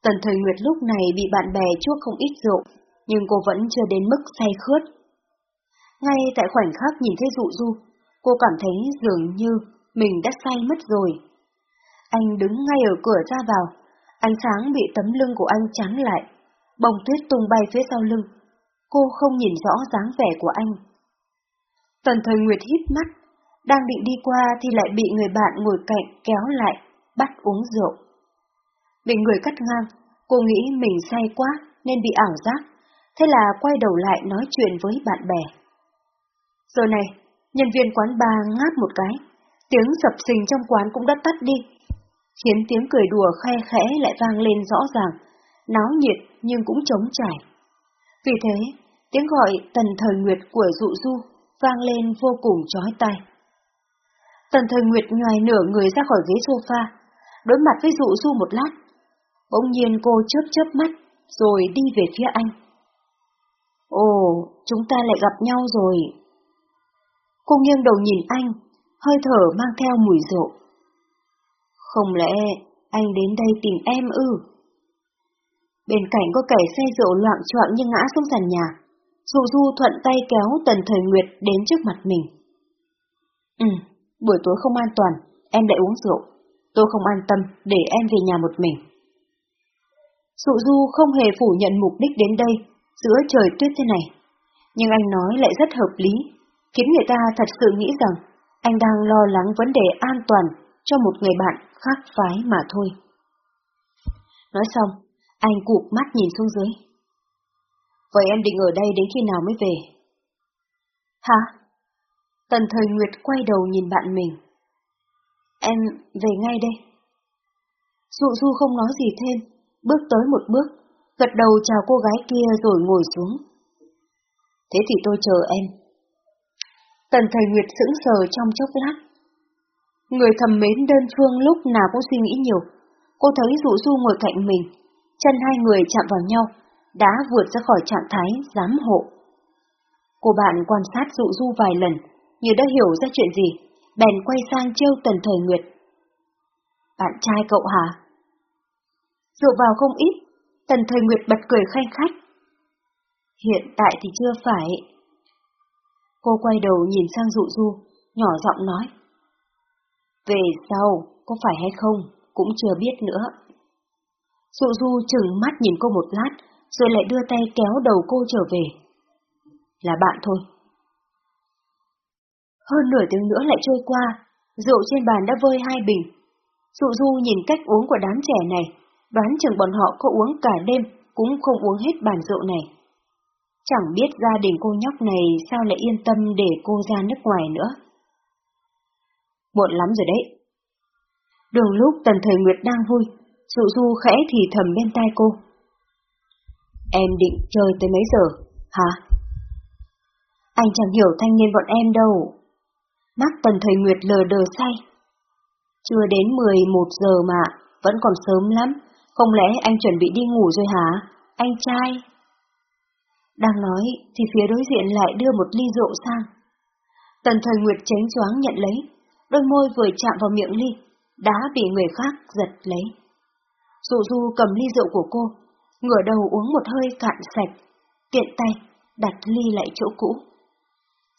Tần Thời Nguyệt lúc này bị bạn bè chuốc không ít rượu, nhưng cô vẫn chưa đến mức say khướt. Ngay tại khoảnh khắc nhìn thấy dụ du, cô cảm thấy dường như mình đã say mất rồi. Anh đứng ngay ở cửa ra vào, ánh sáng bị tấm lưng của anh chắn lại, bông tuyết tung bay phía sau lưng. Cô không nhìn rõ dáng vẻ của anh. Tần thời Nguyệt hít mắt, đang định đi qua thì lại bị người bạn ngồi cạnh kéo lại, bắt uống rượu. Bị người cắt ngang, cô nghĩ mình say quá nên bị ảo giác, thế là quay đầu lại nói chuyện với bạn bè. Giờ này, nhân viên quán bar ngáp một cái, tiếng sập sình trong quán cũng đã tắt đi, khiến tiếng cười đùa khe khẽ lại vang lên rõ ràng, náo nhiệt nhưng cũng trống trải. Vì thế, tiếng gọi tần thời nguyệt của dụ du vang lên vô cùng chói tai. Tần thời nguyệt nhoài nửa người ra khỏi ghế sofa, đối mặt với dụ du một lát. Bỗng nhiên cô chớp chớp mắt, rồi đi về phía anh. Ồ, chúng ta lại gặp nhau rồi. Cô nghiêng đầu nhìn anh, hơi thở mang theo mùi rượu. Không lẽ anh đến đây tìm em ư? Bên cạnh có kẻ xe rượu loạn trọn như ngã xuống sàn nhà. Dụ du thuận tay kéo Tần Thời Nguyệt đến trước mặt mình. Ừ, buổi tối không an toàn, em lại uống rượu. Tôi không an tâm để em về nhà một mình. Dụ du không hề phủ nhận mục đích đến đây, giữa trời tuyết thế này. Nhưng anh nói lại rất hợp lý, khiến người ta thật sự nghĩ rằng anh đang lo lắng vấn đề an toàn cho một người bạn khác phái mà thôi. Nói xong, anh cụp mắt nhìn xuống dưới. Vậy em định ở đây đến khi nào mới về? Hả? Tần thời Nguyệt quay đầu nhìn bạn mình. Em về ngay đây. Dụ du không nói gì thêm, bước tới một bước, gật đầu chào cô gái kia rồi ngồi xuống. Thế thì tôi chờ em. Tần thời Nguyệt sững sờ trong chốc lát. Người thầm mến đơn phương lúc nào cũng suy nghĩ nhiều. Cô thấy dụ du ngồi cạnh mình, chân hai người chạm vào nhau, đã vượt ra khỏi trạng thái giám hộ. Cô bạn quan sát dụ du vài lần, như đã hiểu ra chuyện gì, bèn quay sang trêu tần thời Nguyệt. Bạn trai cậu hả? Dựa vào không ít, tần thời Nguyệt bật cười khanh khách. Hiện tại thì chưa phải. Cô quay đầu nhìn sang dụ du, nhỏ giọng nói. Về sau, có phải hay không, cũng chưa biết nữa. Dụ du chừng mắt nhìn cô một lát, rồi lại đưa tay kéo đầu cô trở về. Là bạn thôi. Hơn nửa tiếng nữa lại trôi qua, rượu trên bàn đã vơi hai bình. Dụ du nhìn cách uống của đám trẻ này, đoán chừng bọn họ có uống cả đêm cũng không uống hết bàn rượu này. Chẳng biết gia đình cô nhóc này sao lại yên tâm để cô ra nước ngoài nữa. Muộn lắm rồi đấy. Đường lúc Tần Thời Nguyệt đang vui, Dụ Du khẽ thì thầm bên tai cô. Em định chơi tới mấy giờ, hả? Anh chẳng hiểu thanh niên bọn em đâu. Mắt Tần Thời Nguyệt lờ đờ say. Chưa đến 11 giờ mà, vẫn còn sớm lắm. Không lẽ anh chuẩn bị đi ngủ rồi hả? Anh trai. Đang nói thì phía đối diện lại đưa một ly rượu sang. Tần Thời Nguyệt tránh choáng nhận lấy, đôi môi vừa chạm vào miệng ly, đã bị người khác giật lấy. Dụ Du cầm ly rượu của cô, ngửa đầu uống một hơi cạn sạch, tiện tay, đặt ly lại chỗ cũ.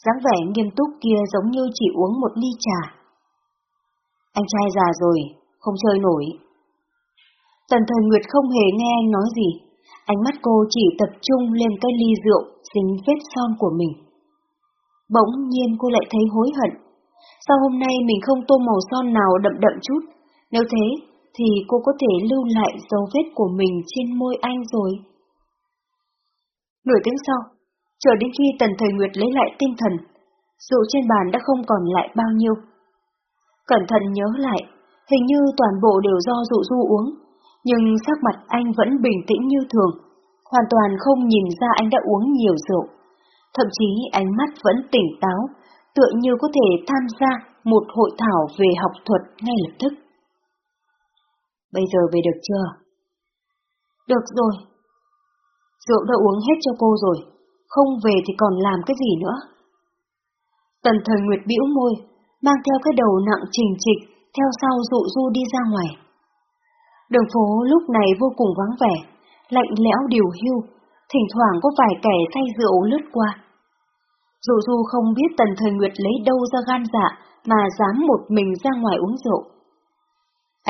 dáng vẻ nghiêm túc kia giống như chỉ uống một ly trà. Anh trai già rồi, không chơi nổi. Tần thời Nguyệt không hề nghe anh nói gì, ánh mắt cô chỉ tập trung lên cái ly rượu dính vết son của mình. Bỗng nhiên cô lại thấy hối hận. Sao hôm nay mình không tô màu son nào đậm đậm chút? Nếu thế, thì cô có thể lưu lại dấu vết của mình trên môi anh rồi. Nửa tiếng sau, chờ đến khi Tần Thời Nguyệt lấy lại tinh thần, rượu trên bàn đã không còn lại bao nhiêu. Cẩn thận nhớ lại, hình như toàn bộ đều do dụ du uống, nhưng sắc mặt anh vẫn bình tĩnh như thường, hoàn toàn không nhìn ra anh đã uống nhiều rượu. Thậm chí ánh mắt vẫn tỉnh táo, tựa như có thể tham gia một hội thảo về học thuật ngay lập tức. Bây giờ về được chưa? Được rồi. Rượu đã uống hết cho cô rồi, không về thì còn làm cái gì nữa. Tần thời Nguyệt bĩu môi, mang theo cái đầu nặng trình trịch, theo sau dụ du đi ra ngoài. Đường phố lúc này vô cùng vắng vẻ, lạnh lẽo điều hưu, thỉnh thoảng có vài kẻ say rượu lướt qua. Dụ du không biết Tần Thời Nguyệt lấy đâu ra gan dạ mà dám một mình ra ngoài uống rượu.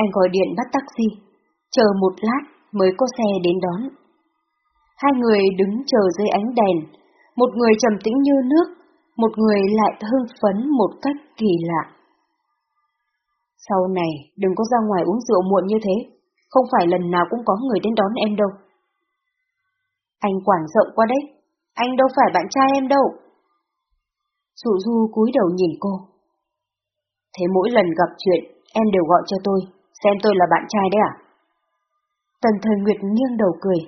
Anh gọi điện bắt taxi, chờ một lát mới có xe đến đón. Hai người đứng chờ dưới ánh đèn, một người trầm tĩnh như nước, một người lại hưng phấn một cách kỳ lạ. Sau này, đừng có ra ngoài uống rượu muộn như thế, không phải lần nào cũng có người đến đón em đâu. Anh quản rộng quá đấy, anh đâu phải bạn trai em đâu. Sụ du cúi đầu nhìn cô. Thế mỗi lần gặp chuyện, em đều gọi cho tôi, xem tôi là bạn trai đấy à? Tần thời Nguyệt nghiêng đầu cười.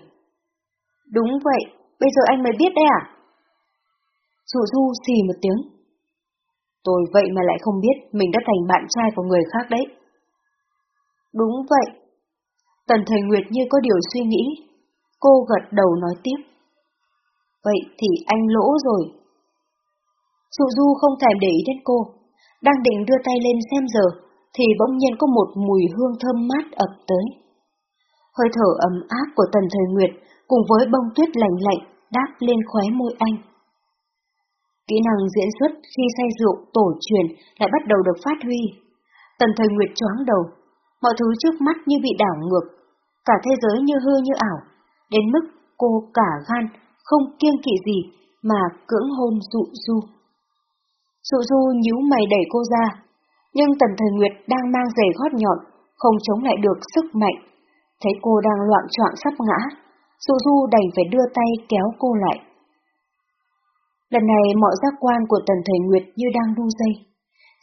Đúng vậy, bây giờ anh mới biết đấy à? Dụ du xì một tiếng. Tôi vậy mà lại không biết mình đã thành bạn trai của người khác đấy. Đúng vậy. Tần thời Nguyệt như có điều suy nghĩ. Cô gật đầu nói tiếp. Vậy thì anh lỗ rồi. Dụ du không thèm để ý đến cô. Đang định đưa tay lên xem giờ, thì bỗng nhiên có một mùi hương thơm mát ập tới. Hơi thở ấm áp của tần thời Nguyệt cùng với bông tuyết lạnh lạnh đáp lên khóe môi anh. Kỹ năng diễn xuất khi say rượu tổ truyền lại bắt đầu được phát huy. Tần thời Nguyệt choáng đầu, mọi thứ trước mắt như bị đảo ngược, cả thế giới như hư như ảo, đến mức cô cả gan, không kiêng kỵ gì mà cưỡng hôn dụ du. Dụ du nhíu mày đẩy cô ra, nhưng tần thời Nguyệt đang mang giày gót nhọn, không chống lại được sức mạnh. Thấy cô đang loạn trọng sắp ngã, dụ du đành phải đưa tay kéo cô lại. Lần này mọi giác quan của tần thời Nguyệt như đang đu dây.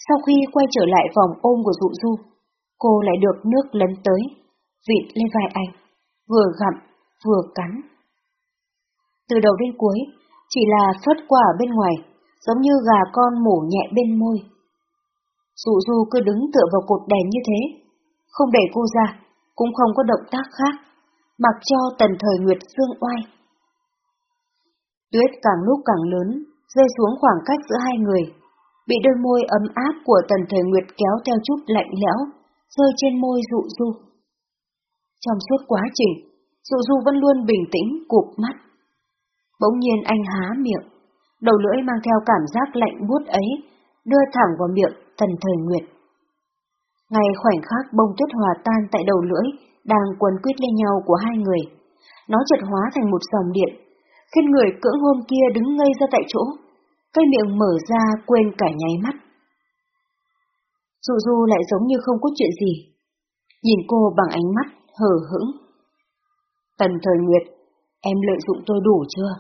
Sau khi quay trở lại vòng ôm của dụ du, cô lại được nước lấn tới, vịt lên vai anh, vừa gặm, vừa cắn. Từ đầu đến cuối, chỉ là xuất qua ở bên ngoài, giống như gà con mổ nhẹ bên môi. Dụ du cứ đứng tựa vào cột đèn như thế, không để cô ra, cũng không có động tác khác, mặc cho tần thời Nguyệt dương oai. Tuyết càng lúc càng lớn, rơi xuống khoảng cách giữa hai người, bị đôi môi ấm áp của tần thời Nguyệt kéo theo chút lạnh lẽo, rơi trên môi dụ du. Trong suốt quá trình, dụ du vẫn luôn bình tĩnh, cụp mắt. Bỗng nhiên anh há miệng, đầu lưỡi mang theo cảm giác lạnh buốt ấy, đưa thẳng vào miệng tần thời Nguyệt. Ngay khoảnh khắc bông tuyết hòa tan tại đầu lưỡi, đang quấn quýt lên nhau của hai người. Nó chợt hóa thành một dòng điện, khiến người cưỡng hôn kia đứng ngây ra tại chỗ, cây miệng mở ra quên cả nháy mắt. Dụ du lại giống như không có chuyện gì, nhìn cô bằng ánh mắt hờ hững. Tần thời Nguyệt, em lợi dụng tôi đủ chưa?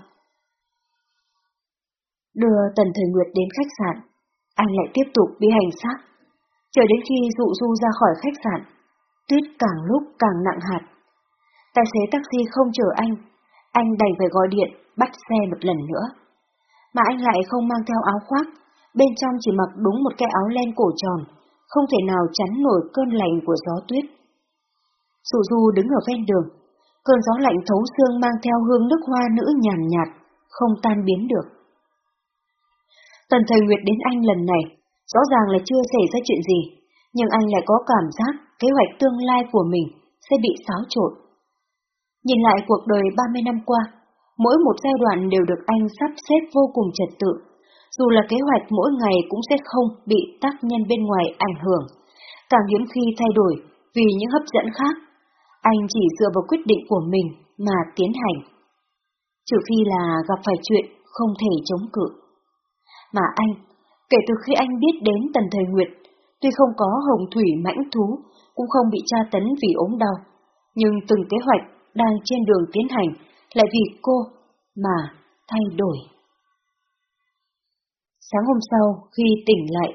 Đưa Tần thời Nguyệt đến khách sạn, anh lại tiếp tục đi hành xác. Chờ đến khi dụ du ra khỏi khách sạn, tuyết càng lúc càng nặng hạt. Tài xế taxi không chờ anh, anh đành phải gọi điện, bắt xe một lần nữa. Mà anh lại không mang theo áo khoác, bên trong chỉ mặc đúng một cái áo len cổ tròn, không thể nào chắn nổi cơn lạnh của gió tuyết. Dụ du đứng ở ven đường, cơn gió lạnh thấu xương mang theo hương nước hoa nữ nhàn nhạt, không tan biến được. Tần thời Nguyệt đến anh lần này, rõ ràng là chưa xảy ra chuyện gì, nhưng anh lại có cảm giác kế hoạch tương lai của mình sẽ bị xáo trộn. Nhìn lại cuộc đời 30 năm qua, mỗi một giai đoạn đều được anh sắp xếp vô cùng trật tự, dù là kế hoạch mỗi ngày cũng sẽ không bị tác nhân bên ngoài ảnh hưởng, càng hiếm khi thay đổi vì những hấp dẫn khác. Anh chỉ dựa vào quyết định của mình mà tiến hành. Trừ khi là gặp phải chuyện không thể chống cự. Mà anh, kể từ khi anh biết đến Tần Thời Nguyệt, tuy không có hồng thủy mãnh thú, cũng không bị tra tấn vì ốm đau, nhưng từng kế hoạch đang trên đường tiến hành lại vì cô mà thay đổi. Sáng hôm sau, khi tỉnh lại,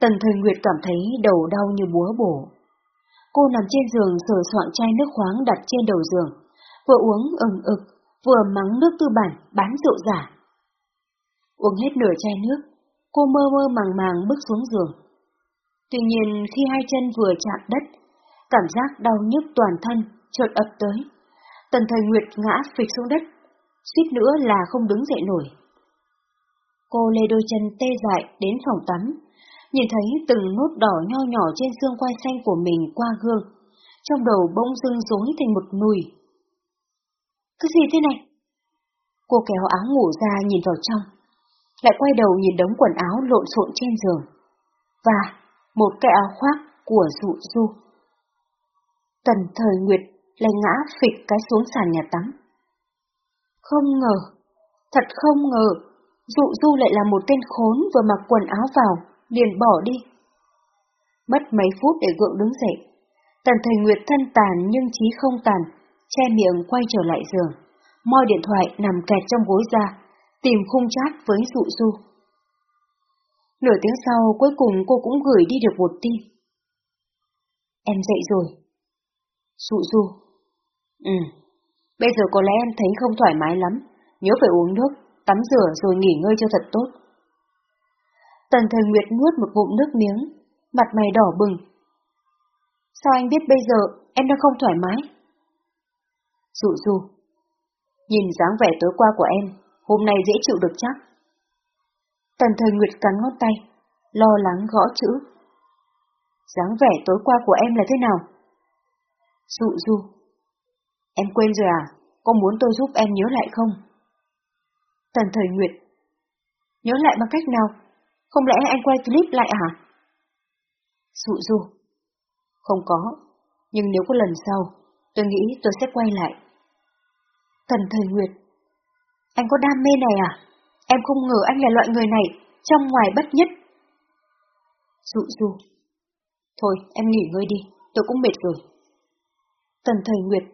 Tần Thời Nguyệt cảm thấy đầu đau như búa bổ. Cô nằm trên giường sờ soạn chai nước khoáng đặt trên đầu giường, vừa uống ừng ực, vừa mắng nước tư bản bán rượu giả. Uống hết nửa chai nước, cô mơ mơ màng màng bước xuống giường. Tuy nhiên khi hai chân vừa chạm đất, cảm giác đau nhức toàn thân chợt ập tới. Tần Thời Nguyệt ngã phịch xuống đất, suýt nữa là không đứng dậy nổi. Cô lê đôi chân tê dại đến phòng tắm, nhìn thấy từng nốt đỏ nho nhỏ trên xương quai xanh của mình qua gương, trong đầu bỗng dưng rối thành một nùi. Cái gì thế này? Cô kéo áo ngủ ra nhìn vào trong, lại quay đầu nhìn đống quần áo lộn xộn trên giường, và một cái áo khoác của dụ du. Tần thời Nguyệt lại ngã phịch cái xuống sàn nhà tắm. Không ngờ, thật không ngờ, dụ du lại là một tên khốn vừa mặc quần áo vào, liền bỏ đi. Mất mấy phút để gượng đứng dậy, tần thời Nguyệt thân tàn nhưng trí không tàn, che miệng quay trở lại giường, moi điện thoại nằm kẹt trong gối ra, tìm khung chat với dụ du. Nửa tiếng sau cuối cùng cô cũng gửi đi được một tin. Em dậy rồi. Dụ du. Ừ, bây giờ có lẽ em thấy không thoải mái lắm, nhớ phải uống nước, tắm rửa rồi nghỉ ngơi cho thật tốt. Tần thời Nguyệt nuốt một ngụm nước miếng, mặt mày đỏ bừng. Sao anh biết bây giờ em đang không thoải mái? Dụ du. Nhìn dáng vẻ tối qua của em, hôm nay dễ chịu được chắc. Tần thời Nguyệt cắn ngón tay, lo lắng gõ chữ. dáng vẻ tối qua của em là thế nào? Dụ du. Em quên rồi à? Có muốn tôi giúp em nhớ lại không? Tần thời Nguyệt. Nhớ lại bằng cách nào? Không lẽ anh quay clip lại à? Dụ du. Không có. Nhưng nếu có lần sau, tôi nghĩ tôi sẽ quay lại. Tần thời Nguyệt. Anh có đam mê này à? Em không ngờ anh là loại người này, trong ngoài bất nhất. Dụ Dù, Thôi, em nghỉ ngơi đi, tôi cũng mệt rồi. Tần thời Nguyệt.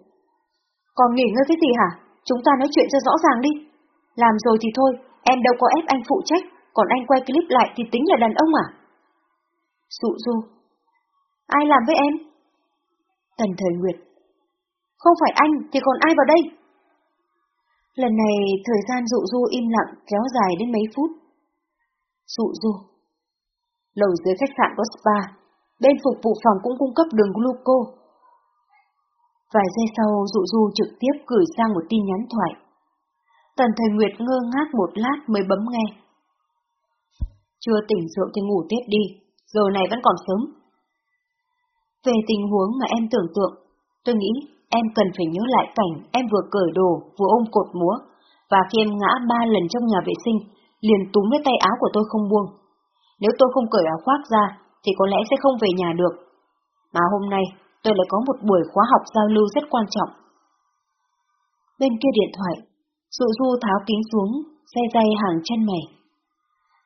Còn nghỉ ngơi cái gì hả? Chúng ta nói chuyện cho rõ ràng đi. Làm rồi thì thôi, em đâu có ép anh phụ trách, còn anh quay clip lại thì tính là đàn ông à? Dụ du. Ai làm với em? Tần thời Nguyệt. Không phải anh thì còn ai vào đây? Lần này thời gian dụ du im lặng kéo dài đến mấy phút. Dụ du. Lầu dưới khách sạn có spa, bên phục vụ phòng cũng cung cấp đường gluco. Vài giây sau dụ du trực tiếp gửi sang một tin nhắn thoại. Tần thời Nguyệt ngơ ngác một lát mới bấm nghe. Chưa tỉnh rượu thì ngủ tiếp đi, giờ này vẫn còn sớm. Về tình huống mà em tưởng tượng, tôi nghĩ em cần phải nhớ lại cảnh em vừa cởi đồ, vừa ôm cột múa, và khi em ngã ba lần trong nhà vệ sinh, liền túm lấy tay áo của tôi không buông. Nếu tôi không cởi áo khoác ra, thì có lẽ sẽ không về nhà được. Mà hôm nay, tôi lại có một buổi khóa học giao lưu rất quan trọng. Bên kia điện thoại, Dụ Du tháo kính xuống, dây dây hàng chân mày.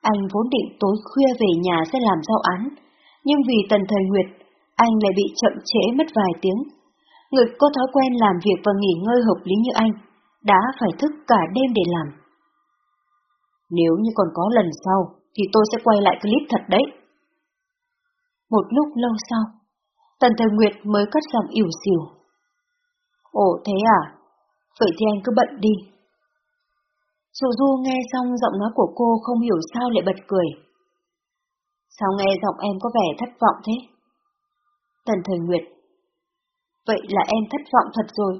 Anh vốn định tối khuya về nhà sẽ làm giao án, nhưng vì tần thời nguyệt, anh lại bị chậm trễ mất vài tiếng người có thói quen làm việc và nghỉ ngơi hợp lý như anh, đã phải thức cả đêm để làm. Nếu như còn có lần sau, thì tôi sẽ quay lại clip thật đấy. Một lúc lâu sau, Tần Thời Nguyệt mới cất giọng ỉu xìu. Ồ thế à? Vậy thì anh cứ bận đi. Dụ Du nghe xong giọng nói của cô không hiểu sao lại bật cười. Sao nghe giọng em có vẻ thất vọng thế? Tần Thời Nguyệt Vậy là em thất vọng thật rồi.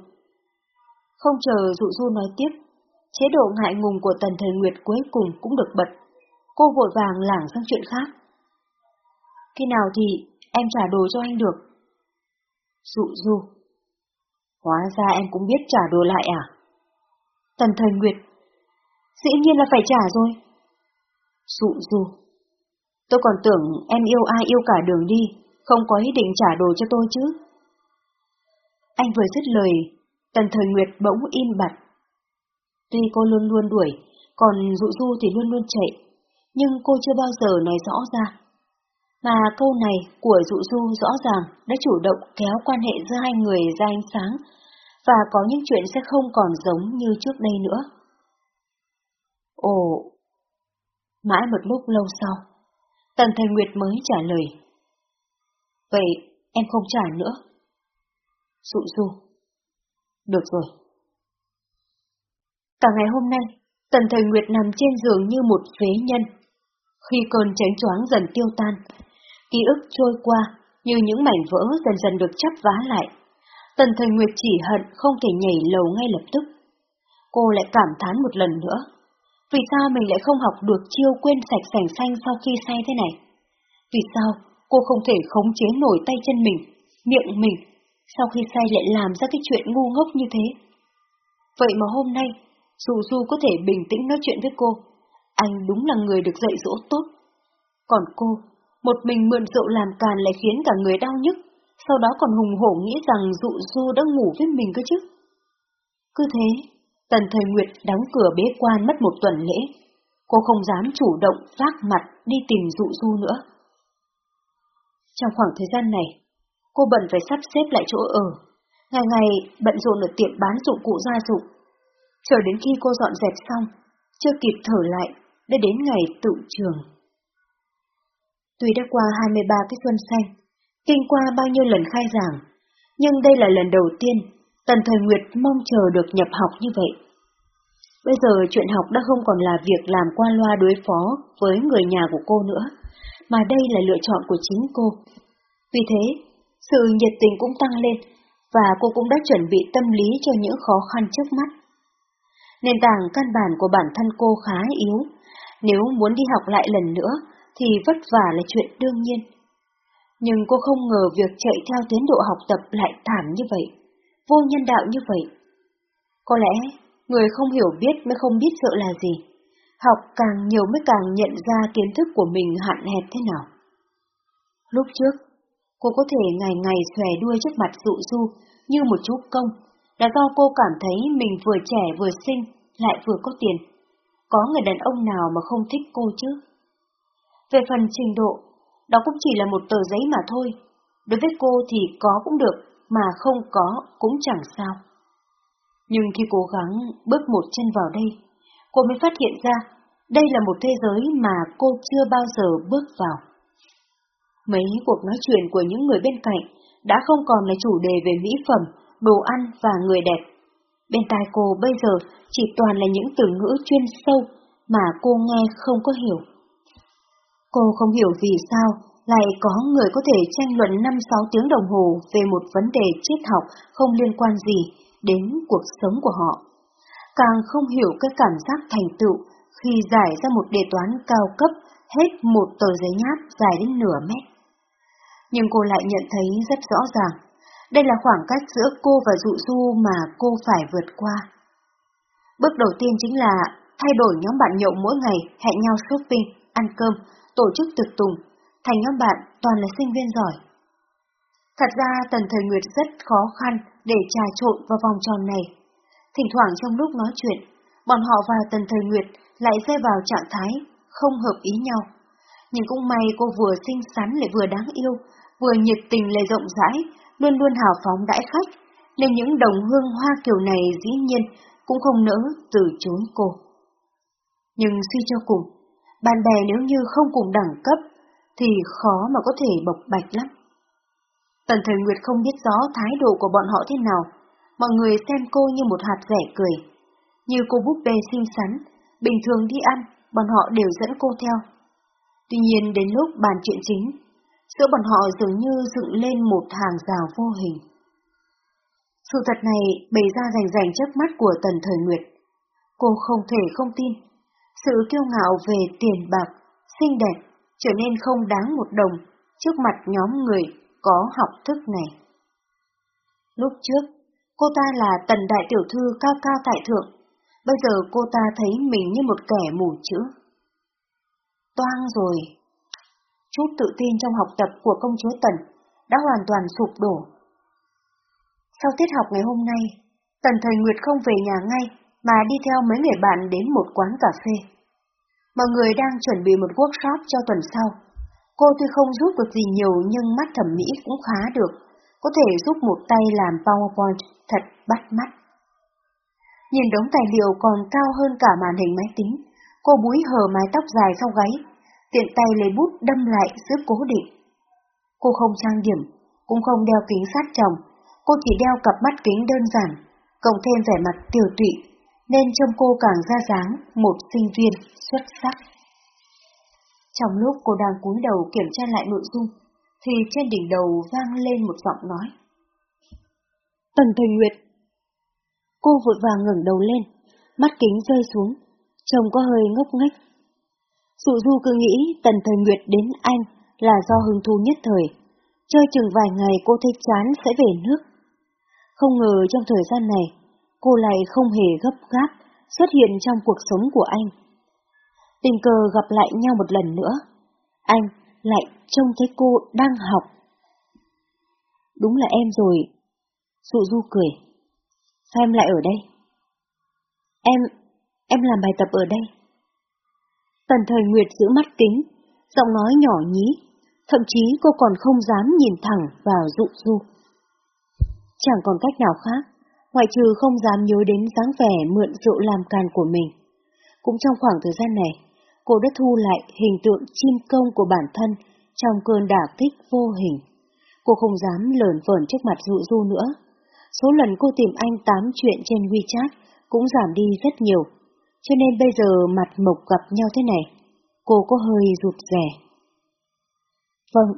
Không chờ dụ du nói tiếp, chế độ ngại ngùng của tần thời Nguyệt cuối cùng cũng được bật. Cô vội vàng lảng sang chuyện khác. Khi nào thì em trả đồ cho anh được? Dụ du. Hóa ra em cũng biết trả đồ lại à? Tần thời Nguyệt. Dĩ nhiên là phải trả rồi. Dụ du. Tôi còn tưởng em yêu ai yêu cả đường đi, không có ý định trả đồ cho tôi chứ. Anh vừa dứt lời, tần thời Nguyệt bỗng im bặt. Tuy cô luôn luôn đuổi, còn dụ du thì luôn luôn chạy, nhưng cô chưa bao giờ nói rõ ra. Mà câu này của dụ du rõ ràng đã chủ động kéo quan hệ giữa hai người ra ánh sáng, và có những chuyện sẽ không còn giống như trước đây nữa. Ồ! Mãi một lúc lâu sau, Tần Thời Nguyệt mới trả lời. Vậy em không trả nữa. Dụ du. Được rồi. Cả ngày hôm nay, Tần Thời Nguyệt nằm trên giường như một phế nhân. Khi cơn chánh choáng dần tiêu tan, ký ức trôi qua như những mảnh vỡ dần dần được chắp vá lại. Tần Thời Nguyệt chỉ hận không thể nhảy lầu ngay lập tức. Cô lại cảm thán một lần nữa. Vì sao mình lại không học được chiêu quên sạch sành xanh sau khi say thế này? Vì sao cô không thể khống chế nổi tay chân mình, miệng mình, sau khi say lại làm ra cái chuyện ngu ngốc như thế? Vậy mà hôm nay, dù Du có thể bình tĩnh nói chuyện với cô, anh đúng là người được dạy dỗ tốt. Còn cô, một mình mượn rượu làm càn lại khiến cả người đau nhức, sau đó còn hùng hổ nghĩ rằng dụ Du đã ngủ với mình cơ chứ. Cứ thế, Tần Thời Nguyệt đóng cửa bế quan mất một tuần lễ. Cô không dám chủ động vác mặt đi tìm dụ du nữa. Trong khoảng thời gian này, cô bận phải sắp xếp lại chỗ ở. Ngày ngày bận rộn ở tiệm bán dụng cụ gia dụng. Chờ đến khi cô dọn dẹp xong, chưa kịp thở lại, đã đến ngày tự trường. Tuy đã qua 23 cái xuân xanh, kinh qua bao nhiêu lần khai giảng, nhưng đây là lần đầu tiên Tần Thời Nguyệt mong chờ được nhập học như vậy. Bây giờ chuyện học đã không còn là việc làm qua loa đối phó với người nhà của cô nữa, mà đây là lựa chọn của chính cô. Vì thế, sự nhiệt tình cũng tăng lên, và cô cũng đã chuẩn bị tâm lý cho những khó khăn trước mắt. Nền tảng căn bản của bản thân cô khá yếu, nếu muốn đi học lại lần nữa thì vất vả là chuyện đương nhiên. Nhưng cô không ngờ việc chạy theo tiến độ học tập lại thảm như vậy vô nhân đạo như vậy. Có lẽ, người không hiểu biết mới không biết sợ là gì. Học càng nhiều mới càng nhận ra kiến thức của mình hạn hẹp thế nào. Lúc trước, cô có thể ngày ngày xòe đuôi trước mặt dụ du như một chú công, là do cô cảm thấy mình vừa trẻ vừa xinh, lại vừa có tiền. Có người đàn ông nào mà không thích cô chứ? Về phần trình độ, đó cũng chỉ là một tờ giấy mà thôi. Đối với cô thì có cũng được, mà không có cũng chẳng sao. Nhưng khi cố gắng bước một chân vào đây, cô mới phát hiện ra đây là một thế giới mà cô chưa bao giờ bước vào. Mấy cuộc nói chuyện của những người bên cạnh đã không còn là chủ đề về mỹ phẩm, đồ ăn và người đẹp. Bên tai cô bây giờ chỉ toàn là những từ ngữ chuyên sâu mà cô nghe không có hiểu. Cô không hiểu vì sao lại có người có thể tranh luận 5-6 tiếng đồng hồ về một vấn đề triết học không liên quan gì đến cuộc sống của họ. Càng không hiểu cái cảm giác thành tựu khi giải ra một đề toán cao cấp hết một tờ giấy nháp dài đến nửa mét. Nhưng cô lại nhận thấy rất rõ ràng, đây là khoảng cách giữa cô và dụ du mà cô phải vượt qua. Bước đầu tiên chính là thay đổi nhóm bạn nhậu mỗi ngày, hẹn nhau shopping, ăn cơm, tổ chức tiệc tùng, thành nhóm bạn toàn là sinh viên giỏi. Thật ra Tần Thời Nguyệt rất khó khăn để trà trộn vào vòng tròn này. Thỉnh thoảng trong lúc nói chuyện, bọn họ và Tần Thời Nguyệt lại rơi vào trạng thái không hợp ý nhau. Nhưng cũng may cô vừa xinh xắn lại vừa đáng yêu, vừa nhiệt tình lại rộng rãi, luôn luôn hào phóng đãi khách, nên những đồng hương hoa kiểu này dĩ nhiên cũng không nỡ từ chối cô. Nhưng suy cho cùng, bạn bè nếu như không cùng đẳng cấp thì khó mà có thể bộc bạch lắm. Tần Thời Nguyệt không biết rõ thái độ của bọn họ thế nào, mọi người xem cô như một hạt rẻ cười. Như cô búp bê xinh xắn, bình thường đi ăn, bọn họ đều dẫn cô theo. Tuy nhiên đến lúc bàn chuyện chính, giữa bọn họ dường như dựng lên một hàng rào vô hình. Sự thật này bày ra rành rành trước mắt của Tần Thời Nguyệt. Cô không thể không tin. Sự kiêu ngạo về tiền bạc, xinh đẹp, trở nên không đáng một đồng trước mặt nhóm người có học thức này. Lúc trước, cô ta là tần đại tiểu thư cao cao tại thượng, bây giờ cô ta thấy mình như một kẻ mù chữ. Toang rồi. Chút tự tin trong học tập của công chúa Tần đã hoàn toàn sụp đổ. Sau tiết học ngày hôm nay, Tần Thời Nguyệt không về nhà ngay mà đi theo mấy người bạn đến một quán cà phê. Mọi người đang chuẩn bị một workshop cho tuần sau. Cô tuy không giúp được gì nhiều nhưng mắt thẩm mỹ cũng khá được, có thể giúp một tay làm PowerPoint thật bắt mắt. Nhìn đống tài liệu còn cao hơn cả màn hình máy tính, cô búi hờ mái tóc dài sau gáy, tiện tay lấy bút đâm lại giúp cố định. Cô không trang điểm, cũng không đeo kính sát chồng, cô chỉ đeo cặp mắt kính đơn giản, cộng thêm vẻ mặt tiểu tụy nên trông cô càng ra dáng một sinh viên xuất sắc. Trong lúc cô đang cúi đầu kiểm tra lại nội dung, thì trên đỉnh đầu vang lên một giọng nói. Tần Thời Nguyệt Cô vội vàng ngẩng đầu lên, mắt kính rơi xuống, Chồng có hơi ngốc nghếch. Dụ du cứ nghĩ Tần Thời Nguyệt đến anh là do hứng thú nhất thời. Chơi chừng vài ngày cô thấy chán sẽ về nước. Không ngờ trong thời gian này, cô lại không hề gấp gáp xuất hiện trong cuộc sống của anh. Tình cờ gặp lại nhau một lần nữa, anh lại trông thấy cô đang học. Đúng là em rồi. Dụ du cười. Sao em lại ở đây? Em, em làm bài tập ở đây. Tần thời Nguyệt giữ mắt kính, giọng nói nhỏ nhí, thậm chí cô còn không dám nhìn thẳng vào dụ du. Chẳng còn cách nào khác, ngoại trừ không dám nhớ đến dáng vẻ mượn rượu làm càn của mình. Cũng trong khoảng thời gian này, cô đã thu lại hình tượng chim công của bản thân trong cơn đả kích vô hình. Cô không dám lờn vờn trước mặt dụ du nữa. Số lần cô tìm anh tám chuyện trên WeChat cũng giảm đi rất nhiều, cho nên bây giờ mặt mộc gặp nhau thế này, cô có hơi rụt rè. Vâng.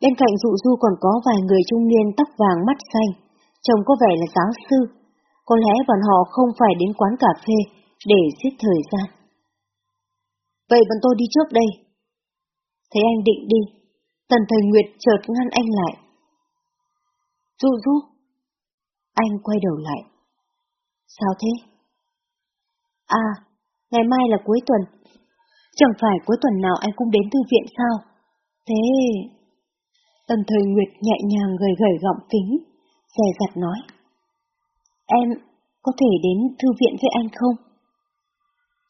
Bên cạnh dụ du còn có vài người trung niên tóc vàng mắt xanh, trông có vẻ là giáo sư. Có lẽ bọn họ không phải đến quán cà phê để giết thời gian. Vậy bọn tôi đi trước đây. Thấy anh định đi, Tần Thời Nguyệt chợt ngăn anh lại. Dụ du. Anh quay đầu lại. Sao thế? À, ngày mai là cuối tuần. Chẳng phải cuối tuần nào anh cũng đến thư viện sao? Thế... Tần Thời Nguyệt nhẹ nhàng gầy gầy gọng kính, dè dặt nói. Em có thể đến thư viện với anh không?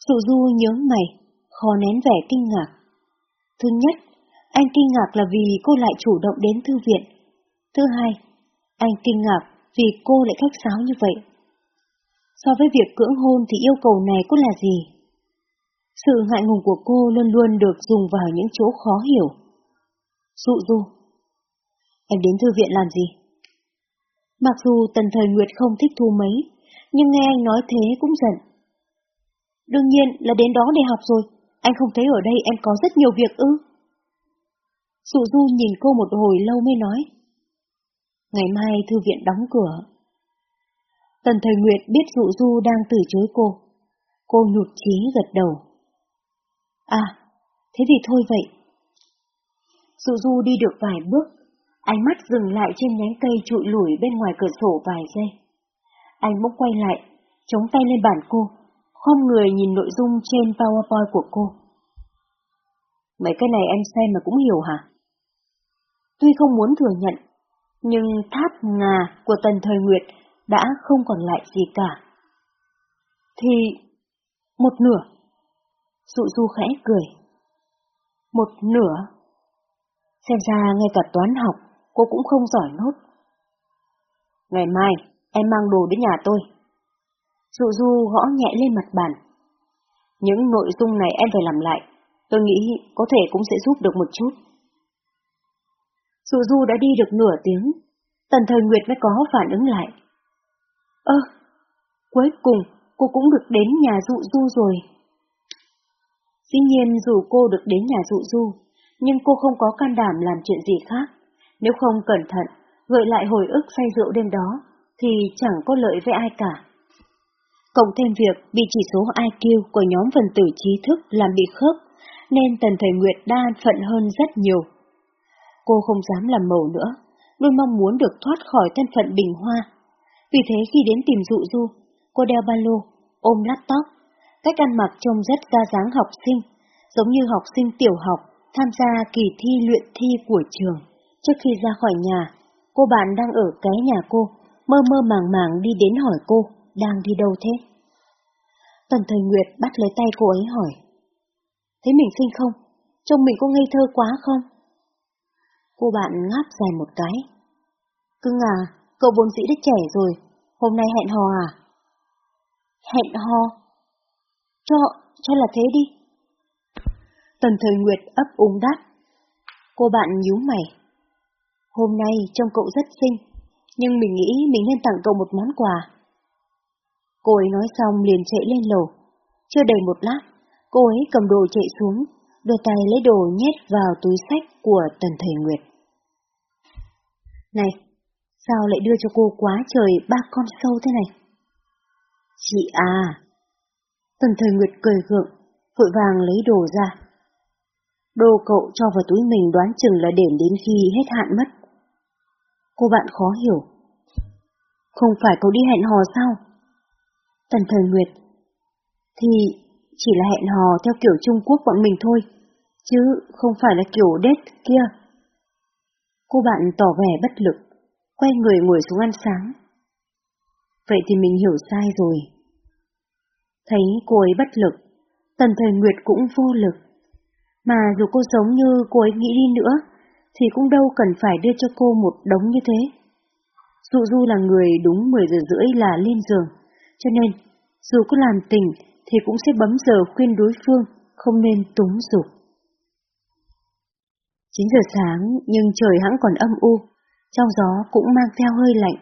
Dụ du nhớ mày, khó nén vẻ kinh ngạc. Thứ nhất, anh kinh ngạc là vì cô lại chủ động đến thư viện. Thứ hai, anh kinh ngạc vì cô lại khách sáo như vậy. So với việc cưỡng hôn thì yêu cầu này có là gì? Sự ngại ngùng của cô luôn luôn được dùng vào những chỗ khó hiểu. Dụ du. Em đến thư viện làm gì? Mặc dù tần thời Nguyệt không thích thu mấy, nhưng nghe anh nói thế cũng giận. Đương nhiên là đến đó để học rồi, anh không thấy ở đây em có rất nhiều việc ư. Dụ du nhìn cô một hồi lâu mới nói. Ngày mai thư viện đóng cửa. Tần Thời Nguyệt biết Dụ Du đang từ chối cô. Cô nhụt chí gật đầu. À, thế thì thôi vậy. Dụ Du đi được vài bước, ánh mắt dừng lại trên nhánh cây trụi lủi bên ngoài cửa sổ vài giây. Anh bỗng quay lại, chống tay lên bàn cô, khom người nhìn nội dung trên PowerPoint của cô. Mấy cái này em xem mà cũng hiểu hả? Tuy không muốn thừa nhận, nhưng tháp ngà của Tần Thời Nguyệt đã không còn lại gì cả. Thì... một nửa. Dụ du khẽ cười. Một nửa. Xem ra ngay cả toán học, cô cũng không giỏi nốt. Ngày mai, em mang đồ đến nhà tôi. Dụ du gõ nhẹ lên mặt bàn. Những nội dung này em phải làm lại, tôi nghĩ có thể cũng sẽ giúp được một chút. Dụ du đã đi được nửa tiếng, tần thời Nguyệt mới có phản ứng lại. Ơ, cuối cùng cô cũng được đến nhà dụ du rồi. Dĩ nhiên dù cô được đến nhà dụ du, nhưng cô không có can đảm làm chuyện gì khác. Nếu không cẩn thận, gợi lại hồi ức say rượu đêm đó, thì chẳng có lợi với ai cả. Cộng thêm việc bị chỉ số IQ của nhóm phần tử trí thức làm bị khớp, nên Tần Thời Nguyệt đa phận hơn rất nhiều. Cô không dám làm màu nữa, luôn mong muốn được thoát khỏi thân phận bình hoa vì thế khi đến tìm dụ du, cô đeo ba lô, ôm laptop, cách ăn mặc trông rất ra dáng học sinh, giống như học sinh tiểu học tham gia kỳ thi luyện thi của trường. Trước khi ra khỏi nhà, cô bạn đang ở cái nhà cô, mơ mơ màng màng đi đến hỏi cô, đang đi đâu thế? Tần Thời Nguyệt bắt lấy tay cô ấy hỏi. Thấy mình xinh không? Trông mình có ngây thơ quá không? Cô bạn ngáp dài một cái. Cưng à, Cậu vốn dĩ đã trẻ rồi, hôm nay hẹn hò à? Hẹn hò? Cho, cho là thế đi. Tần thời Nguyệt ấp úng đáp. Cô bạn nhíu mày. Hôm nay trông cậu rất xinh, nhưng mình nghĩ mình nên tặng cậu một món quà. Cô ấy nói xong liền chạy lên lầu. Chưa đầy một lát, cô ấy cầm đồ chạy xuống, đưa tay lấy đồ nhét vào túi sách của Tần Thầy Nguyệt. Này, Sao lại đưa cho cô quá trời ba con sâu thế này? Chị à! Tần thời Nguyệt cười gượng, vội vàng lấy đồ ra. Đồ cậu cho vào túi mình đoán chừng là để đến khi hết hạn mất. Cô bạn khó hiểu. Không phải cậu đi hẹn hò sao? Tần thời Nguyệt. Thì chỉ là hẹn hò theo kiểu Trung Quốc bọn mình thôi, chứ không phải là kiểu date kia. Cô bạn tỏ vẻ bất lực, quay người ngồi xuống ăn sáng. Vậy thì mình hiểu sai rồi. Thấy cô ấy bất lực, tần thời Nguyệt cũng vô lực. Mà dù cô giống như cô ấy nghĩ đi nữa, thì cũng đâu cần phải đưa cho cô một đống như thế. Dụ Du là người đúng 10 giờ rưỡi là lên giường, cho nên dù có làm tình thì cũng sẽ bấm giờ khuyên đối phương không nên túng dục. 9 giờ sáng nhưng trời hãng còn âm u, trong gió cũng mang theo hơi lạnh.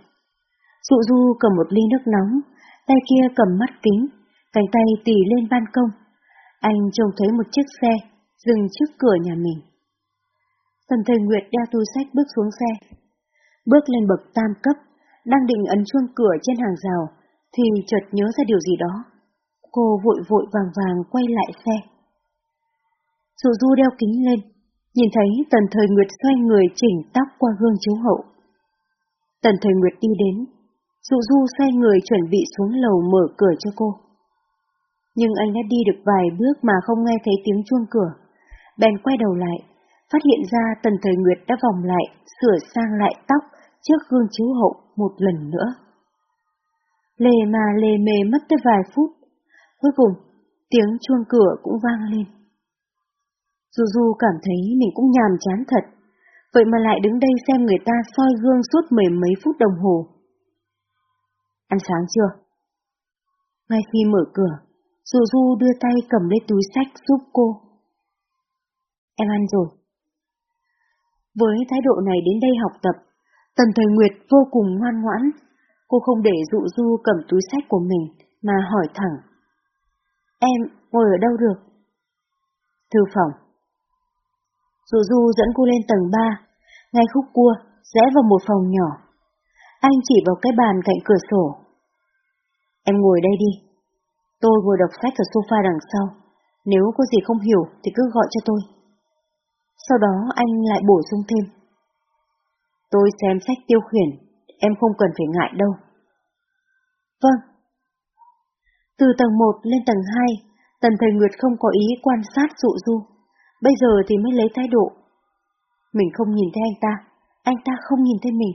Dụ Du cầm một ly nước nóng, tay kia cầm mắt kính, cánh tay tì lên ban công. Anh trông thấy một chiếc xe dừng trước cửa nhà mình. Tần Thời Nguyệt đeo túi sách bước xuống xe. Bước lên bậc tam cấp, đang định ấn chuông cửa trên hàng rào, thì chợt nhớ ra điều gì đó. Cô vội vội vàng vàng quay lại xe. Dụ Du đeo kính lên, nhìn thấy Tần Thời Nguyệt xoay người chỉnh tóc qua gương chiếu hậu. Tần Thời Nguyệt đi đến, Dụ Du xoay người chuẩn bị xuống lầu mở cửa cho cô. Nhưng anh đã đi được vài bước mà không nghe thấy tiếng chuông cửa. Bèn quay đầu lại, phát hiện ra Tần Thời Nguyệt đã vòng lại, sửa sang lại tóc trước gương chiếu hậu một lần nữa. Lề mà lề mề mất tới vài phút, cuối cùng tiếng chuông cửa cũng vang lên. Du Du cảm thấy mình cũng nhàm chán thật, vậy mà lại đứng đây xem người ta soi gương suốt mười mấy phút đồng hồ. Ăn sáng chưa? Ngay khi mở cửa, Du Du đưa tay cầm lấy túi sách giúp cô. Em ăn rồi. Với thái độ này đến đây học tập, Tần Thời Nguyệt vô cùng ngoan ngoãn. Cô không để dụ du cầm túi sách của mình mà hỏi thẳng. Em ngồi ở đâu được? Thư phòng. Dù du dẫn cô lên tầng 3, ngay khúc cua, rẽ vào một phòng nhỏ. Anh chỉ vào cái bàn cạnh cửa sổ. Em ngồi đây đi. Tôi ngồi đọc sách ở sofa đằng sau. Nếu có gì không hiểu thì cứ gọi cho tôi. Sau đó anh lại bổ sung thêm. Tôi xem sách tiêu khiển, em không cần phải ngại đâu. Vâng. Từ tầng 1 lên tầng 2, Tần Thời Nguyệt không có ý quan sát dụ du. Bây giờ thì mới lấy thái độ. Mình không nhìn thấy anh ta, anh ta không nhìn thấy mình.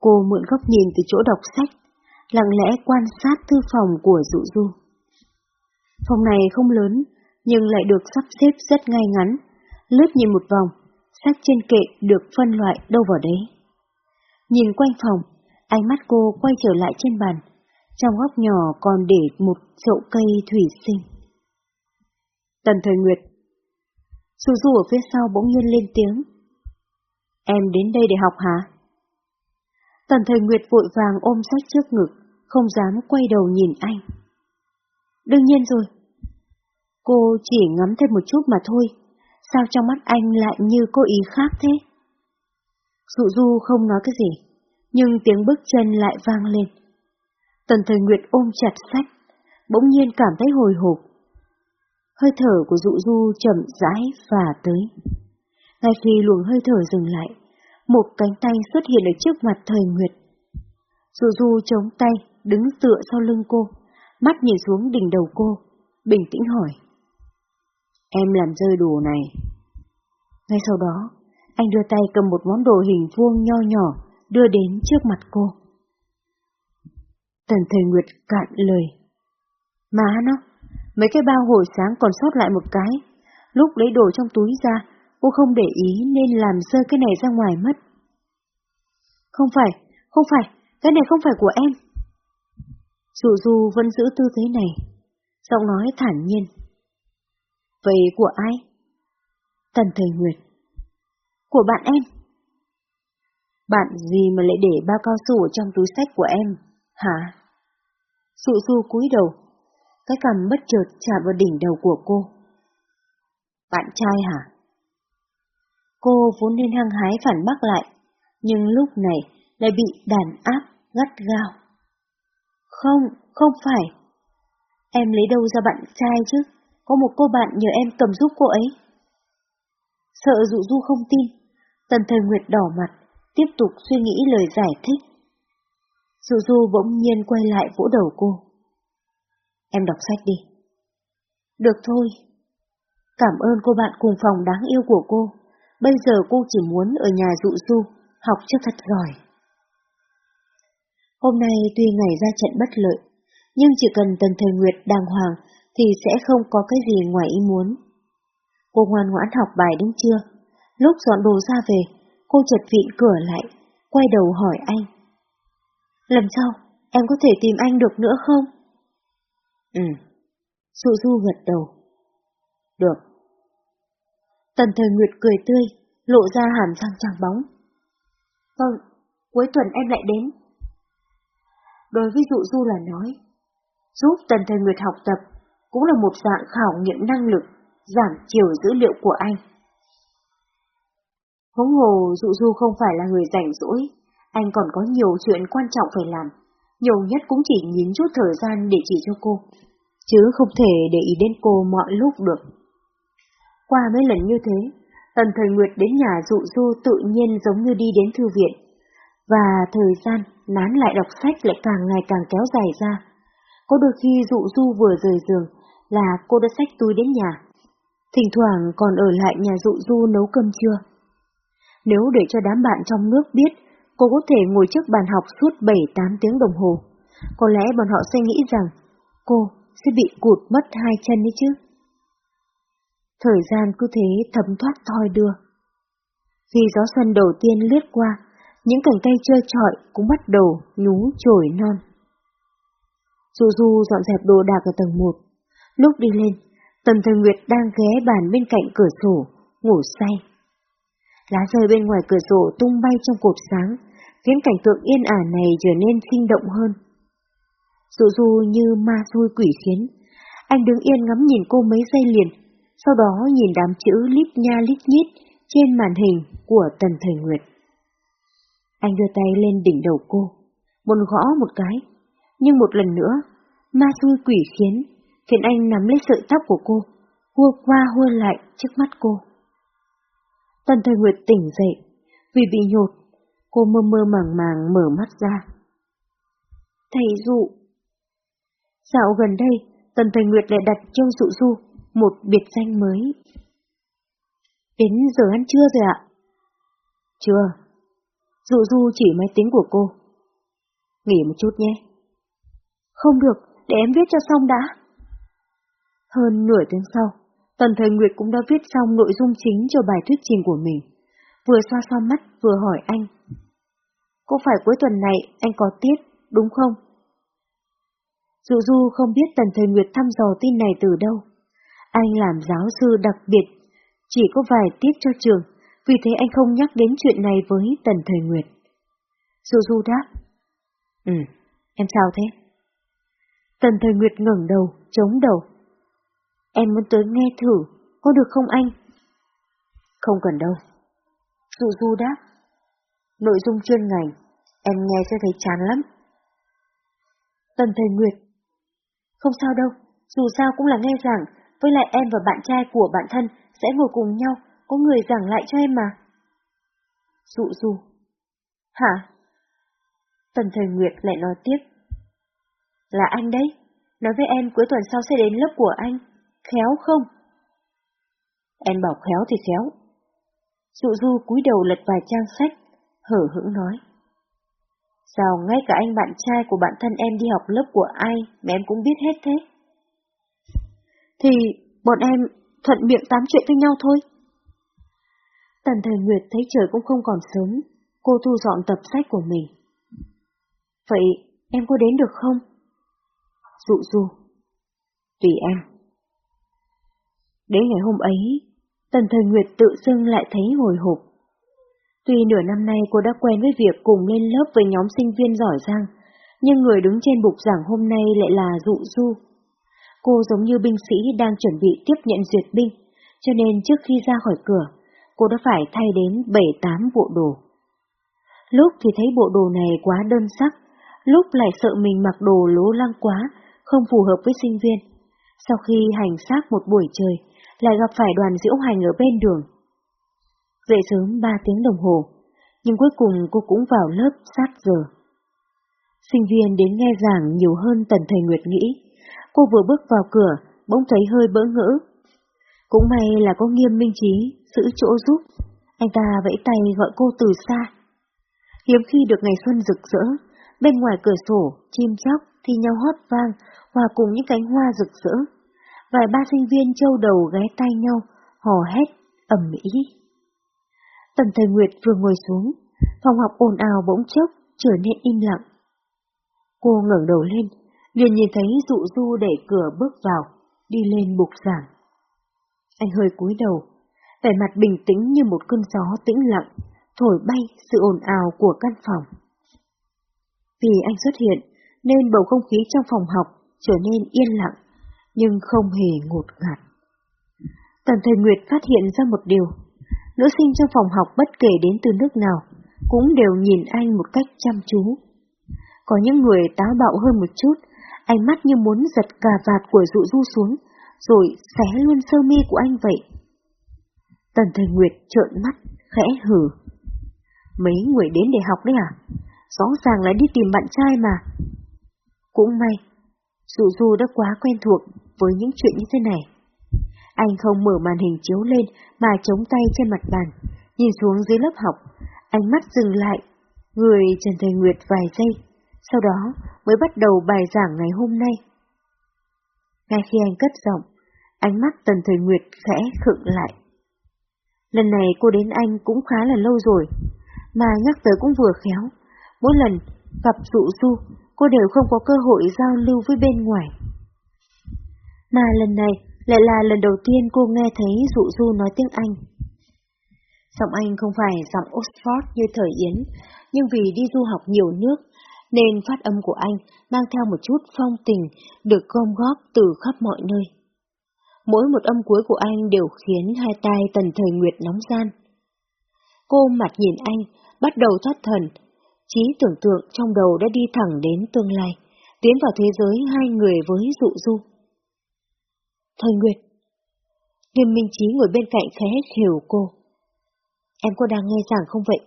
Cô mượn góc nhìn từ chỗ đọc sách, lặng lẽ quan sát thư phòng của dụ du. Phòng này không lớn, nhưng lại được sắp xếp rất ngay ngắn. Lướt nhìn một vòng, sách trên kệ được phân loại đâu vào đấy. Nhìn quanh phòng, ánh mắt cô quay trở lại trên bàn, trong góc nhỏ còn để một chậu cây thủy sinh. Tần Thời Nguyệt Su Du ở phía sau bỗng nhiên lên tiếng. Em đến đây để học hả? Tần Thời Nguyệt vội vàng ôm sách trước ngực, không dám quay đầu nhìn anh. Đương nhiên rồi. Cô chỉ ngắm thêm một chút mà thôi, sao trong mắt anh lại như cô ý khác thế? Dụ Du không nói cái gì, nhưng tiếng bước chân lại vang lên. Tần Thời Nguyệt ôm chặt sách, bỗng nhiên cảm thấy hồi hộp. Hơi thở của Dụ Du chậm rãi và tới. Ngay khi luồng hơi thở dừng lại, một cánh tay xuất hiện ở trước mặt Thời Nguyệt. Dụ Du chống tay, đứng tựa sau lưng cô, mắt nhìn xuống đỉnh đầu cô, bình tĩnh hỏi. Em làm rơi đồ này. Ngay sau đó, anh đưa tay cầm một món đồ hình vuông nho nhỏ, đưa đến trước mặt cô. Tần Thời Nguyệt cạn lời. Má nó, mấy cái bao hồi sáng còn sót lại một cái. Lúc lấy đồ trong túi ra, cô không để ý nên làm rơi cái này ra ngoài mất. Không phải, không phải, cái này không phải của em. Dụ Du vẫn giữ tư thế này, giọng nói thản nhiên. Vậy của ai? Tần Thời Nguyệt. Của bạn em. Bạn gì mà lại để bao cao su ở trong túi sách của em, hả? Sụ du cúi đầu, cái cằm bất chợt chạm vào đỉnh đầu của cô. Bạn trai hả? Cô vốn nên hăng hái phản bác lại, nhưng lúc này lại bị đàn áp gắt gao. Không, không phải. Em lấy đâu ra bạn trai chứ? Có một cô bạn nhờ em cầm giúp cô ấy. Sợ dụ du không tin, tần thời Nguyệt đỏ mặt, tiếp tục suy nghĩ lời giải thích. Dụ du bỗng nhiên quay lại vỗ đầu cô. Em đọc sách đi. Được thôi. Cảm ơn cô bạn cùng phòng đáng yêu của cô. Bây giờ cô chỉ muốn ở nhà dụ du, học cho thật giỏi. Hôm nay tuy ngày ra trận bất lợi, nhưng chỉ cần Tần Thời Nguyệt đàng hoàng thì sẽ không có cái gì ngoài ý muốn. Cô ngoan ngoãn học bài đến trưa. Lúc dọn đồ ra về, cô chợt vịn cửa lại, quay đầu hỏi anh. Lần sau, em có thể tìm anh được nữa không? Ừ. Dụ du gật đầu. Được. Tần thời Nguyệt cười tươi, lộ ra hàm răng trắng bóng. Vâng, cuối tuần em lại đến. Đối với dụ du là nói, giúp Tần thời Nguyệt học tập cũng là một dạng khảo nghiệm năng lực, giảm chiều dữ liệu của anh. Huống hồ dụ du không phải là người rảnh rỗi, anh còn có nhiều chuyện quan trọng phải làm, nhiều nhất cũng chỉ nhín chút thời gian để chỉ cho cô, chứ không thể để ý đến cô mọi lúc được. Qua mấy lần như thế, Tần Thời Nguyệt đến nhà dụ du tự nhiên giống như đi đến thư viện, và thời gian nán lại đọc sách lại càng ngày càng kéo dài ra. Có đôi khi dụ du vừa rời giường là cô đã xách túi đến nhà, thỉnh thoảng còn ở lại nhà dụ du nấu cơm trưa. Nếu để cho đám bạn trong nước biết, cô có thể ngồi trước bàn học suốt 7-8 tiếng đồng hồ, có lẽ bọn họ sẽ nghĩ rằng cô sẽ bị cụt mất hai chân đấy chứ. Thời gian cứ thế thấm thoát thoi đưa. Khi gió xuân đầu tiên lướt qua, những cành cây trơ trọi cũng bắt đầu nhú trồi non. Du Du dọn dẹp đồ đạc ở tầng 1. Lúc đi lên, Tần Thời Nguyệt đang ghé bàn bên cạnh cửa sổ, ngủ say. Lá rơi bên ngoài cửa sổ tung bay trong cột sáng, khiến cảnh tượng yên ả này trở nên sinh động hơn. Du Du như ma xui quỷ khiến, anh đứng yên ngắm nhìn cô mấy giây liền, sau đó nhìn đám chữ lít nha lít nhít trên màn hình của Tần Thời Nguyệt. Anh đưa tay lên đỉnh đầu cô, một gõ một cái, nhưng một lần nữa, ma xui quỷ khiến, khiến anh nắm lấy sợi tóc của cô, hua qua hua lại trước mắt cô. Tần Thời Nguyệt tỉnh dậy, vì bị nhột, cô mơ mơ màng màng mở mắt ra. Thầy dụ Dạo gần đây, Tần Thời Nguyệt lại đặt cho dụ du một biệt danh mới. Đến giờ ăn trưa rồi ạ? Chưa. Dụ du chỉ máy tính của cô. Nghỉ một chút nhé. Không được, để em viết cho xong đã. Hơn nửa tiếng sau, Tần Thời Nguyệt cũng đã viết xong nội dung chính cho bài thuyết trình của mình. Vừa xoa xoa mắt vừa hỏi anh. Có phải cuối tuần này anh có tiết, đúng không? Dụ du không biết Tần Thời Nguyệt thăm dò tin này từ đâu. Anh làm giáo sư đặc biệt, chỉ có vài tiết cho trường, vì thế anh không nhắc đến chuyện này với Tần Thời Nguyệt. Dụ du đáp. Ừ, em sao thế? Tần Thời Nguyệt ngẩng đầu, chống đầu. Em muốn tới nghe thử, có được không anh? Không cần đâu. Dụ du đáp. Nội dung chuyên ngành, em nghe sẽ thấy chán lắm. Tần Thời Nguyệt. Không sao đâu, dù sao cũng là nghe giảng, với lại em và bạn trai của bạn thân sẽ ngồi cùng nhau, có người giảng lại cho em mà. Dụ Dù, Hả? Tần Thời Nguyệt lại nói tiếp. Là anh đấy, nói với em cuối tuần sau sẽ đến lớp của anh, khéo không? Em bảo khéo thì khéo. Dụ du cúi đầu lật vài trang sách, hở hững nói. Sao ngay cả anh bạn trai của bạn thân em đi học lớp của ai mà em cũng biết hết thế? Thì bọn em thuận miệng tám chuyện với nhau thôi. Tần thời Nguyệt thấy trời cũng không còn sớm, cô thu dọn tập sách của mình. Vậy em có đến được không? Dụ du. Tùy em. Đến ngày hôm ấy, Tần Thời Nguyệt tự dưng lại thấy hồi hộp. Tuy nửa năm nay cô đã quen với việc cùng lên lớp với nhóm sinh viên giỏi giang, nhưng người đứng trên bục giảng hôm nay lại là Dụ Du. Cô giống như binh sĩ đang chuẩn bị tiếp nhận duyệt binh, cho nên trước khi ra khỏi cửa, cô đã phải thay đến 7-8 bộ đồ. Lúc thì thấy bộ đồ này quá đơn sắc, lúc lại sợ mình mặc đồ lố lăng quá, không phù hợp với sinh viên. Sau khi hành xác một buổi trời, lại gặp phải đoàn diễu hành ở bên đường. Dậy sớm 3 tiếng đồng hồ, nhưng cuối cùng cô cũng vào lớp sát giờ. Sinh viên đến nghe giảng nhiều hơn Tần Thầy Nguyệt nghĩ. Cô vừa bước vào cửa, bỗng thấy hơi bỡ ngỡ. Cũng may là có nghiêm minh trí, giữ chỗ giúp. Anh ta vẫy tay gọi cô từ xa. Hiếm khi được ngày xuân rực rỡ, bên ngoài cửa sổ, chim chóc thi nhau hót vang, hòa cùng những cánh hoa rực rỡ. Vài ba sinh viên châu đầu ghé tay nhau, hò hét, ầm ĩ. Tần Thầy Nguyệt vừa ngồi xuống, phòng học ồn ào bỗng chốc, trở nên im lặng. Cô ngẩng đầu lên, liền nhìn thấy dụ du để cửa bước vào, đi lên bục giảng. Anh hơi cúi đầu, vẻ mặt bình tĩnh như một cơn gió tĩnh lặng, thổi bay sự ồn ào của căn phòng. Vì anh xuất hiện, nên bầu không khí trong phòng học trở nên yên lặng, nhưng không hề ngột ngạt. Tần Thời Nguyệt phát hiện ra một điều, nữ sinh trong phòng học bất kể đến từ nước nào, cũng đều nhìn anh một cách chăm chú. Có những người táo bạo hơn một chút, ánh mắt như muốn giật cà vạt của dụ du xuống, rồi xé luôn sơ mi của anh vậy. Tần Thời Nguyệt trợn mắt, khẽ hử. Mấy người đến để học đấy à? Rõ ràng là đi tìm bạn trai mà. Cũng may, dụ du đã quá quen thuộc với những chuyện như thế này. Anh không mở màn hình chiếu lên mà chống tay trên mặt bàn, nhìn xuống dưới lớp học, ánh mắt dừng lại, người Trần Thời Nguyệt vài giây, sau đó mới bắt đầu bài giảng ngày hôm nay. Ngay khi anh cất giọng, ánh mắt trần Thời Nguyệt khẽ khựng lại. Lần này cô đến anh cũng khá là lâu rồi, mà nhắc tới cũng vừa khéo. Mỗi lần gặp dụ du, cô đều không có cơ hội giao lưu với bên ngoài. Mà lần này lại là lần đầu tiên cô nghe thấy dụ du nói tiếng Anh. Giọng Anh không phải giọng Oxford như thời Yến, nhưng vì đi du học nhiều nước, nên phát âm của anh mang theo một chút phong tình được gom góp từ khắp mọi nơi. Mỗi một âm cuối của anh đều khiến hai tay tần thời nguyệt nóng gian. Cô mặt nhìn anh, bắt đầu thoát thần. Trí tưởng tượng trong đầu đã đi thẳng đến tương lai, tiến vào thế giới hai người với dụ du. Thời Nguyệt Nghiêm Minh Chí ngồi bên cạnh khẽ hiểu cô. Em có đang nghe giảng không vậy?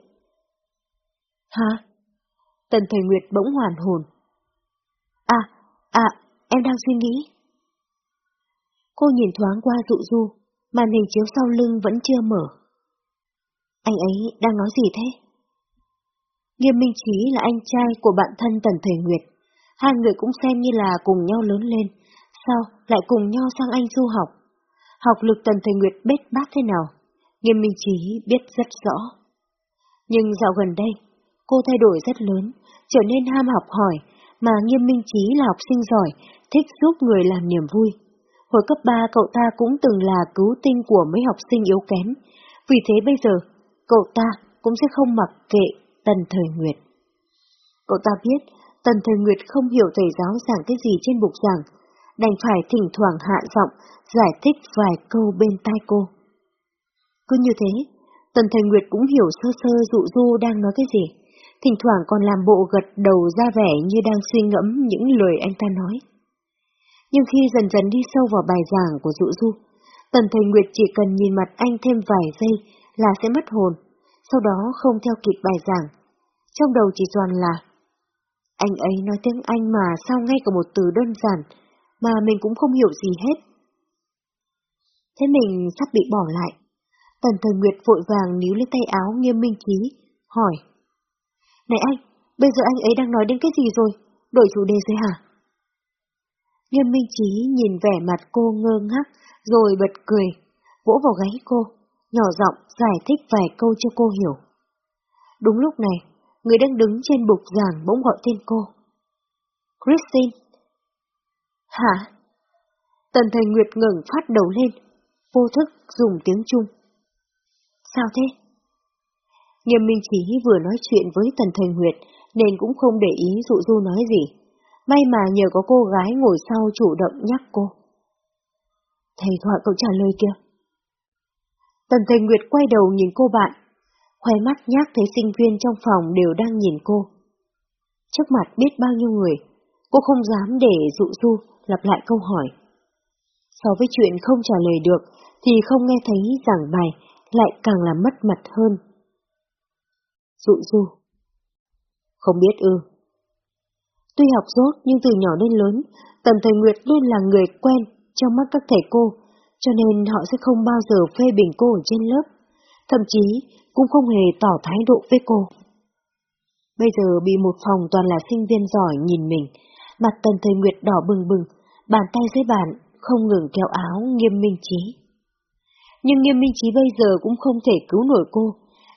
Hả? Tần Thời Nguyệt bỗng hoàn hồn. À, à, em đang suy nghĩ. Cô nhìn thoáng qua dụ du, màn hình chiếu sau lưng vẫn chưa mở. Anh ấy đang nói gì thế? Nghiêm Minh Chí là anh trai của bạn thân Tần Thời Nguyệt. Hai người cũng xem như là cùng nhau lớn lên, sau lại cùng nhau sang Anh du học? Học lực Tần Thời Nguyệt bết bát thế nào? Nghiêm Minh Trí biết rất rõ. Nhưng dạo gần đây, cô thay đổi rất lớn, trở nên ham học hỏi, mà Nghiêm Minh Trí là học sinh giỏi, thích giúp người làm niềm vui. Hồi cấp 3 cậu ta cũng từng là cứu tinh của mấy học sinh yếu kém, vì thế bây giờ cậu ta cũng sẽ không mặc kệ Tần Thời Nguyệt. Cậu ta biết Tần Thời Nguyệt không hiểu thầy giáo giảng cái gì trên bục giảng, đành phải thỉnh thoảng hạ giọng giải thích vài câu bên tai cô. Cứ như thế, Tần thầy Nguyệt cũng hiểu sơ sơ dụ du đang nói cái gì, thỉnh thoảng còn làm bộ gật đầu ra vẻ như đang suy ngẫm những lời anh ta nói. Nhưng khi dần dần đi sâu vào bài giảng của dụ du, Tần thầy Nguyệt chỉ cần nhìn mặt anh thêm vài giây là sẽ mất hồn, sau đó không theo kịp bài giảng. Trong đầu chỉ toàn là Anh ấy nói tiếng Anh mà sao ngay cả một từ đơn giản, mà mình cũng không hiểu gì hết. Thế mình sắp bị bỏ lại. Tần Thời Nguyệt vội vàng níu lấy tay áo nghiêm minh trí, hỏi. Này anh, bây giờ anh ấy đang nói đến cái gì rồi? Đổi chủ đề rồi hả? Nghiêm minh trí nhìn vẻ mặt cô ngơ ngác, rồi bật cười, vỗ vào gáy cô, nhỏ giọng giải thích vài câu cho cô hiểu. Đúng lúc này, người đang đứng trên bục giảng bỗng gọi tên cô. Christine. Hả? Tần Thời Nguyệt ngẩng phát đầu lên, vô thức dùng tiếng Trung. Sao thế? Nghiêm Minh Chí vừa nói chuyện với Tần Thời Nguyệt nên cũng không để ý dụ du nói gì. May mà nhờ có cô gái ngồi sau chủ động nhắc cô. Thầy thoại cậu trả lời kia. Tần Thời Nguyệt quay đầu nhìn cô bạn, khoe mắt nhắc thấy sinh viên trong phòng đều đang nhìn cô. Trước mặt biết bao nhiêu người, Cô không dám để dụ du lặp lại câu hỏi. So với chuyện không trả lời được thì không nghe thấy giảng bài lại càng là mất mặt hơn. Dụ du Không biết ư. Tuy học dốt nhưng từ nhỏ đến lớn, Tần Thời Nguyệt luôn là người quen trong mắt các thầy cô, cho nên họ sẽ không bao giờ phê bình cô ở trên lớp, thậm chí cũng không hề tỏ thái độ với cô. Bây giờ bị một phòng toàn là sinh viên giỏi nhìn mình, mặt Tần Thời Nguyệt đỏ bừng bừng, bàn tay dưới bàn không ngừng kéo áo nghiêm minh trí. Nhưng nghiêm minh trí bây giờ cũng không thể cứu nổi cô,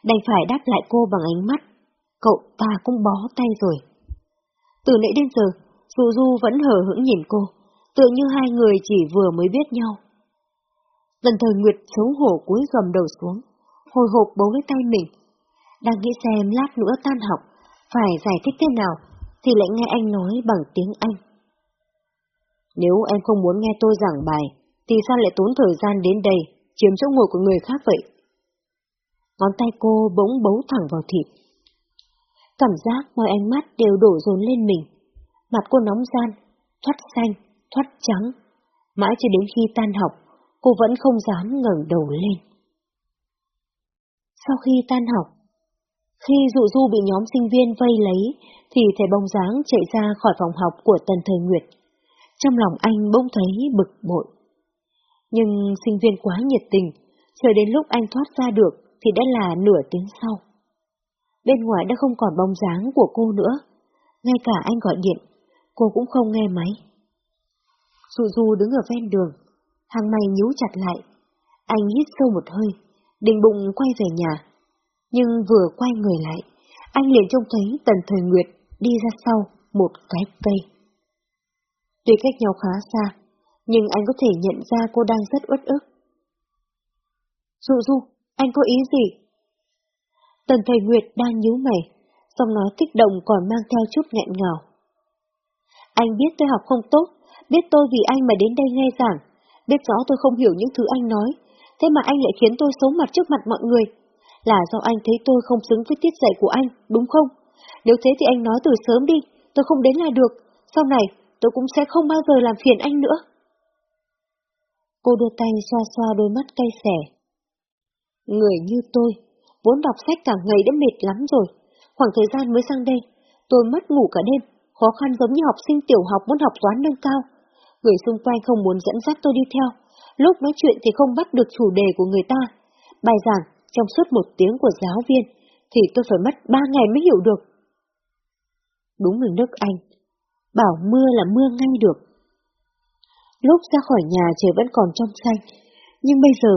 đành phải đáp lại cô bằng ánh mắt. Cậu ta cũng bó tay rồi. Từ nãy đến giờ, dù Du vẫn hờ hững nhìn cô, tựa như hai người chỉ vừa mới biết nhau. tần thời Nguyệt xấu hổ cúi gầm đầu xuống, hồi hộp bấu lấy tay mình. Đang nghĩ xem lát nữa tan học, phải giải thích thế nào, thì lại nghe anh nói bằng tiếng Anh. Nếu em không muốn nghe tôi giảng bài, thì sao lại tốn thời gian đến đây, chiếm chỗ ngồi của người khác vậy? Ngón tay cô bỗng bấu thẳng vào thịt. Cảm giác mọi ánh mắt đều đổ dồn lên mình. Mặt cô nóng gian, thoát xanh, thoát trắng. Mãi cho đến khi tan học, cô vẫn không dám ngẩng đầu lên. Sau khi tan học, khi dụ du bị nhóm sinh viên vây lấy, thì thầy bông dáng chạy ra khỏi phòng học của Tần Thời Nguyệt. Trong lòng anh bỗng thấy bực bội. Nhưng sinh viên quá nhiệt tình, chờ đến lúc anh thoát ra được thì đã là nửa tiếng sau. Bên ngoài đã không còn bóng dáng của cô nữa, ngay cả anh gọi điện, cô cũng không nghe máy. Dụ du đứng ở ven đường, hàng mày nhíu chặt lại. Anh hít sâu một hơi, định bụng quay về nhà. Nhưng vừa quay người lại, anh liền trông thấy Tần Thời Nguyệt đi ra sau một cái cây. Tuy cách nhau khá xa, nhưng anh có thể nhận ra cô đang rất uất ức. Dụ du, anh có ý gì? Tần Thời Nguyệt đang nhíu mày, giọng nói kích động còn mang theo chút nghẹn ngào. Anh biết tôi học không tốt, biết tôi vì anh mà đến đây nghe giảng, biết rõ tôi không hiểu những thứ anh nói, thế mà anh lại khiến tôi xấu mặt trước mặt mọi người. Là do anh thấy tôi không xứng với tiết dạy của anh, đúng không? Nếu thế thì anh nói từ sớm đi, tôi không đến là được, sau này tôi cũng sẽ không bao giờ làm phiền anh nữa. Cô đưa tay xoa xoa đôi mắt cay xẻ. Người như tôi, vốn đọc sách cả ngày đã mệt lắm rồi, khoảng thời gian mới sang đây, tôi mất ngủ cả đêm, khó khăn giống như học sinh tiểu học muốn học toán nâng cao. Người xung quanh không muốn dẫn dắt tôi đi theo, lúc nói chuyện thì không bắt được chủ đề của người ta. Bài giảng trong suốt một tiếng của giáo viên, thì tôi phải mất ba ngày mới hiểu được. Đúng người nước Anh, bảo mưa là mưa ngay được. Lúc ra khỏi nhà trời vẫn còn trong xanh, nhưng bây giờ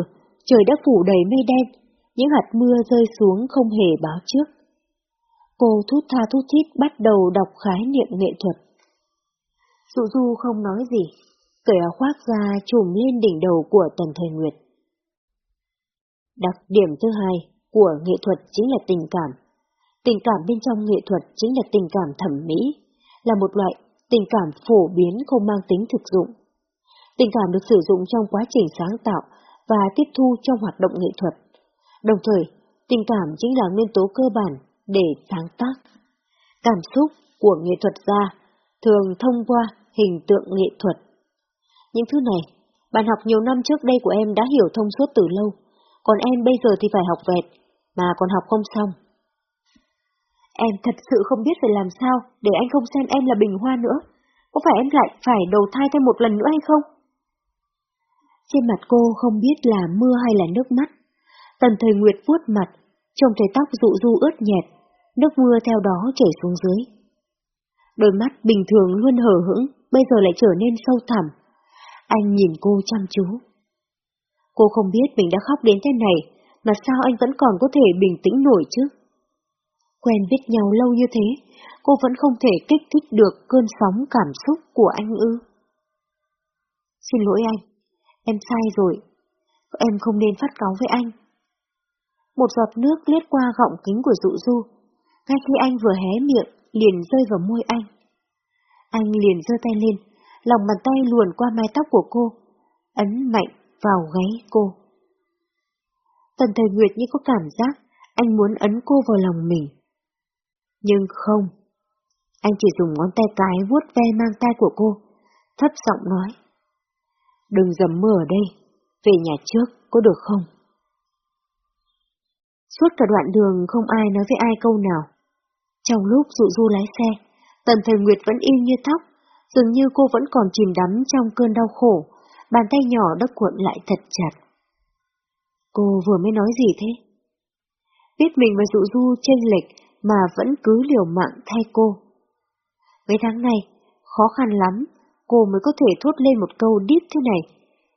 trời đã phủ đầy mây đen, những hạt mưa rơi xuống không hề báo trước. Cô thút tha thút thít bắt đầu đọc khái niệm nghệ thuật. Dụ du không nói gì, cởi áo khoác ra trùm lên đỉnh đầu của Tần Thời Nguyệt. Đặc điểm thứ hai của nghệ thuật chính là tình cảm. Tình cảm bên trong nghệ thuật chính là tình cảm thẩm mỹ, là một loại tình cảm phổ biến không mang tính thực dụng. Tình cảm được sử dụng trong quá trình sáng tạo và tiếp thu trong hoạt động nghệ thuật. Đồng thời, tình cảm chính là nguyên tố cơ bản để sáng tác. Cảm xúc của nghệ thuật gia thường thông qua hình tượng nghệ thuật. Những thứ này, bạn học nhiều năm trước đây của em đã hiểu thông suốt từ lâu, còn em bây giờ thì phải học vẹt, mà còn học không xong. Em thật sự không biết phải làm sao để anh không xem em là bình hoa nữa. Có phải em lại phải đầu thai thêm một lần nữa hay không? Trên mặt cô không biết là mưa hay là nước mắt. Tần thời Nguyệt vuốt mặt, trông thấy tóc rụ ru ướt nhẹt, nước mưa theo đó chảy xuống dưới. Đôi mắt bình thường luôn hờ hững, bây giờ lại trở nên sâu thẳm. Anh nhìn cô chăm chú. Cô không biết mình đã khóc đến thế này, mà sao anh vẫn còn có thể bình tĩnh nổi chứ? Quen biết nhau lâu như thế, cô vẫn không thể kích thích được cơn sóng cảm xúc của anh ư. Xin lỗi anh, em sai rồi. Em không nên phát cáu với anh. Một giọt nước lướt qua gọng kính của dụ du. Ngay khi anh vừa hé miệng, liền rơi vào môi anh. Anh liền giơ tay lên, lòng bàn tay luồn qua mái tóc của cô, ấn mạnh vào gáy cô. Tần thời Nguyệt như có cảm giác anh muốn ấn cô vào lòng mình. Nhưng không. Anh chỉ dùng ngón tay cái vuốt ve mang tay của cô, thấp giọng nói. Đừng dầm mưa ở đây, về nhà trước, có được không? Suốt cả đoạn đường không ai nói với ai câu nào. Trong lúc dụ du lái xe, Tần Thời Nguyệt vẫn im như thóc, dường như cô vẫn còn chìm đắm trong cơn đau khổ, bàn tay nhỏ đã cuộn lại thật chặt. Cô vừa mới nói gì thế? Biết mình và dụ du chênh lệch mà vẫn cứ liều mạng thay cô. Mấy tháng này, khó khăn lắm, cô mới có thể thốt lên một câu đít thế này,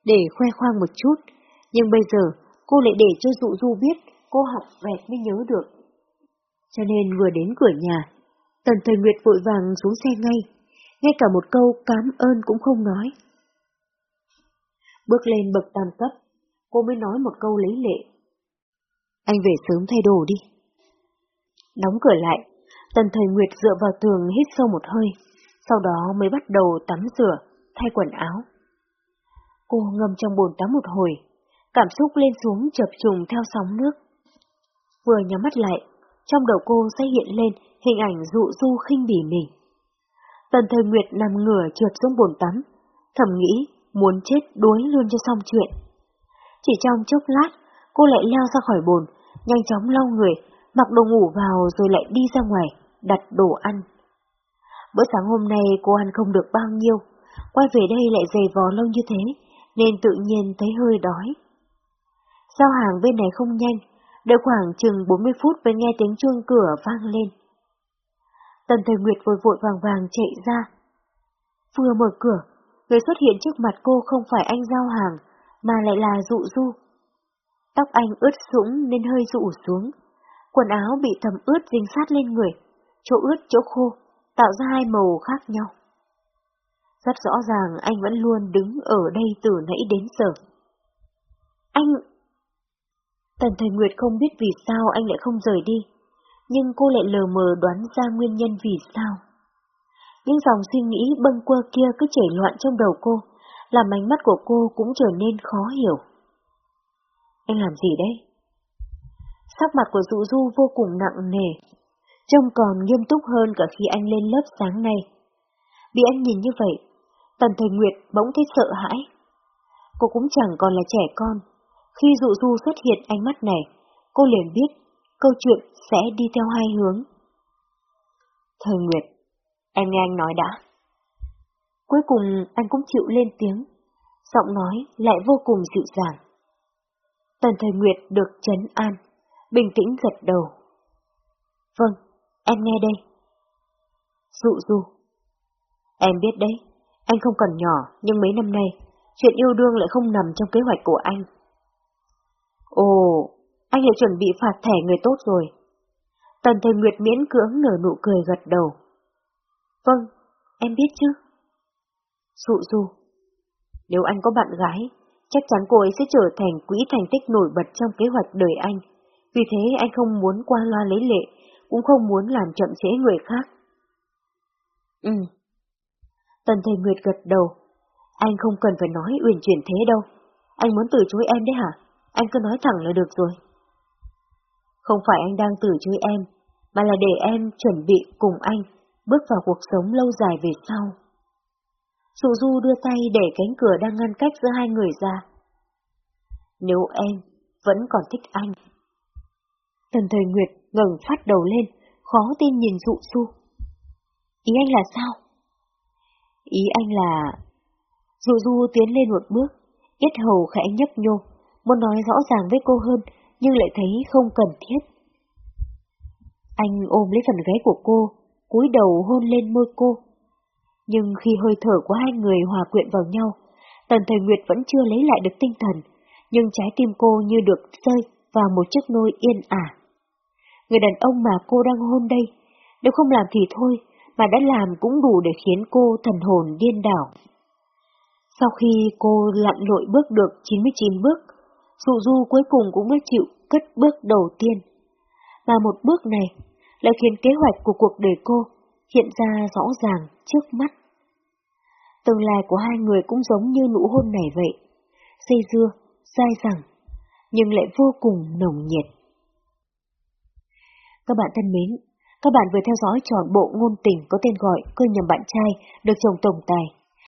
để khoe khoang một chút, nhưng bây giờ cô lại để cho dụ du biết cô học vẹt mới nhớ được. Cho nên vừa đến cửa nhà, Tần Thời Nguyệt vội vàng xuống xe ngay, ngay cả một câu cám ơn cũng không nói. Bước lên bậc tam cấp, cô mới nói một câu lấy lệ. Anh về sớm thay đồ đi. Đóng cửa lại, Tần Thời Nguyệt dựa vào tường hít sâu một hơi, sau đó mới bắt đầu tắm rửa, thay quần áo. Cô ngâm trong bồn tắm một hồi, cảm xúc lên xuống chập trùng theo sóng nước. Vừa nhắm mắt lại, trong đầu cô sẽ hiện lên hình ảnh dụ du khinh bỉ mình. Tần thời Nguyệt nằm ngửa trượt xuống bồn tắm, thầm nghĩ muốn chết đuối luôn cho xong chuyện. Chỉ trong chốc lát, cô lại leo ra khỏi bồn, nhanh chóng lau người, mặc đồ ngủ vào rồi lại đi ra ngoài, đặt đồ ăn. Bữa sáng hôm nay cô ăn không được bao nhiêu, quay về đây lại dày vò lâu như thế, nên tự nhiên thấy hơi đói. Giao hàng bên này không nhanh, đợi khoảng chừng 40 phút mới nghe tiếng chuông cửa vang lên. Tần Thời Nguyệt vội vội vàng vàng chạy ra. Vừa mở cửa, người xuất hiện trước mặt cô không phải anh giao hàng, mà lại là dụ du. Tóc anh ướt sũng nên hơi rụ xuống. Quần áo bị thấm ướt dính sát lên người, chỗ ướt chỗ khô, tạo ra hai màu khác nhau. Rất rõ ràng anh vẫn luôn đứng ở đây từ nãy đến giờ. Anh... Tần Thời Nguyệt không biết vì sao anh lại không rời đi, nhưng cô lại lờ mờ đoán ra nguyên nhân vì sao. Những dòng suy nghĩ bâng quơ kia cứ chảy loạn trong đầu cô, làm ánh mắt của cô cũng trở nên khó hiểu. Anh làm gì đấy? Sắc mặt của dụ du vô cùng nặng nề, trông còn nghiêm túc hơn cả khi anh lên lớp sáng nay. Bị anh nhìn như vậy, Tần Thời Nguyệt bỗng thấy sợ hãi. Cô cũng chẳng còn là trẻ con. Khi dụ du xuất hiện ánh mắt này, cô liền biết câu chuyện sẽ đi theo hai hướng. Thời Nguyệt, em nghe anh nói đã. Cuối cùng anh cũng chịu lên tiếng, giọng nói lại vô cùng dịu dàng. Tần Thời Nguyệt được chấn an, bình tĩnh gật đầu. Vâng, em nghe đây. Dụ du. Em biết đấy, anh không còn nhỏ, nhưng mấy năm nay, chuyện yêu đương lại không nằm trong kế hoạch của anh. Ồ, anh lại chuẩn bị phạt thẻ người tốt rồi. Tần Thời Nguyệt miễn cưỡng nở nụ cười gật đầu. Vâng, em biết chứ. Dụ dù Nếu anh có bạn gái, chắc chắn cô ấy sẽ trở thành quỹ thành tích nổi bật trong kế hoạch đời anh. Vì thế anh không muốn qua loa lấy lệ, cũng không muốn làm chậm trễ người khác. Ừ, Tần Thầy Nguyệt gật đầu. Anh không cần phải nói uyển chuyển thế đâu. Anh muốn từ chối em đấy hả? Anh cứ nói thẳng là được rồi. Không phải anh đang từ chối em, mà là để em chuẩn bị cùng anh bước vào cuộc sống lâu dài về sau. Dụ Du đưa tay để cánh cửa đang ngăn cách giữa hai người ra. Nếu em vẫn còn thích anh. Tần Thời Nguyệt ngẩng phát đầu lên, khó tin nhìn Dụ Du. Ý anh là sao? Ý anh là... Dụ du tiến lên một bước, yết hầu khẽ nhấp nhô, muốn nói rõ ràng với cô hơn, nhưng lại thấy không cần thiết. Anh ôm lấy phần gáy của cô, cúi đầu hôn lên môi cô. Nhưng khi hơi thở của hai người hòa quyện vào nhau, Tần Thời Nguyệt vẫn chưa lấy lại được tinh thần, nhưng trái tim cô như được rơi vào một chiếc nôi yên ả. Người đàn ông mà cô đang hôn đây, nếu không làm thì thôi, mà đã làm cũng đủ để khiến cô thần hồn điên đảo. Sau khi cô lặn lội bước được 99 bước, Dụ Du cuối cùng cũng mới chịu cất bước đầu tiên. Và một bước này lại khiến kế hoạch của cuộc đời cô hiện ra rõ ràng trước mắt. Tương lai của hai người cũng giống như nụ hôn này vậy, dây dưa, dai dẳng, nhưng lại vô cùng nồng nhiệt. Các bạn thân mến, Các bạn vừa theo dõi trọn bộ ngôn tình có tên gọi Cơ nhầm bạn trai được chồng tổng tài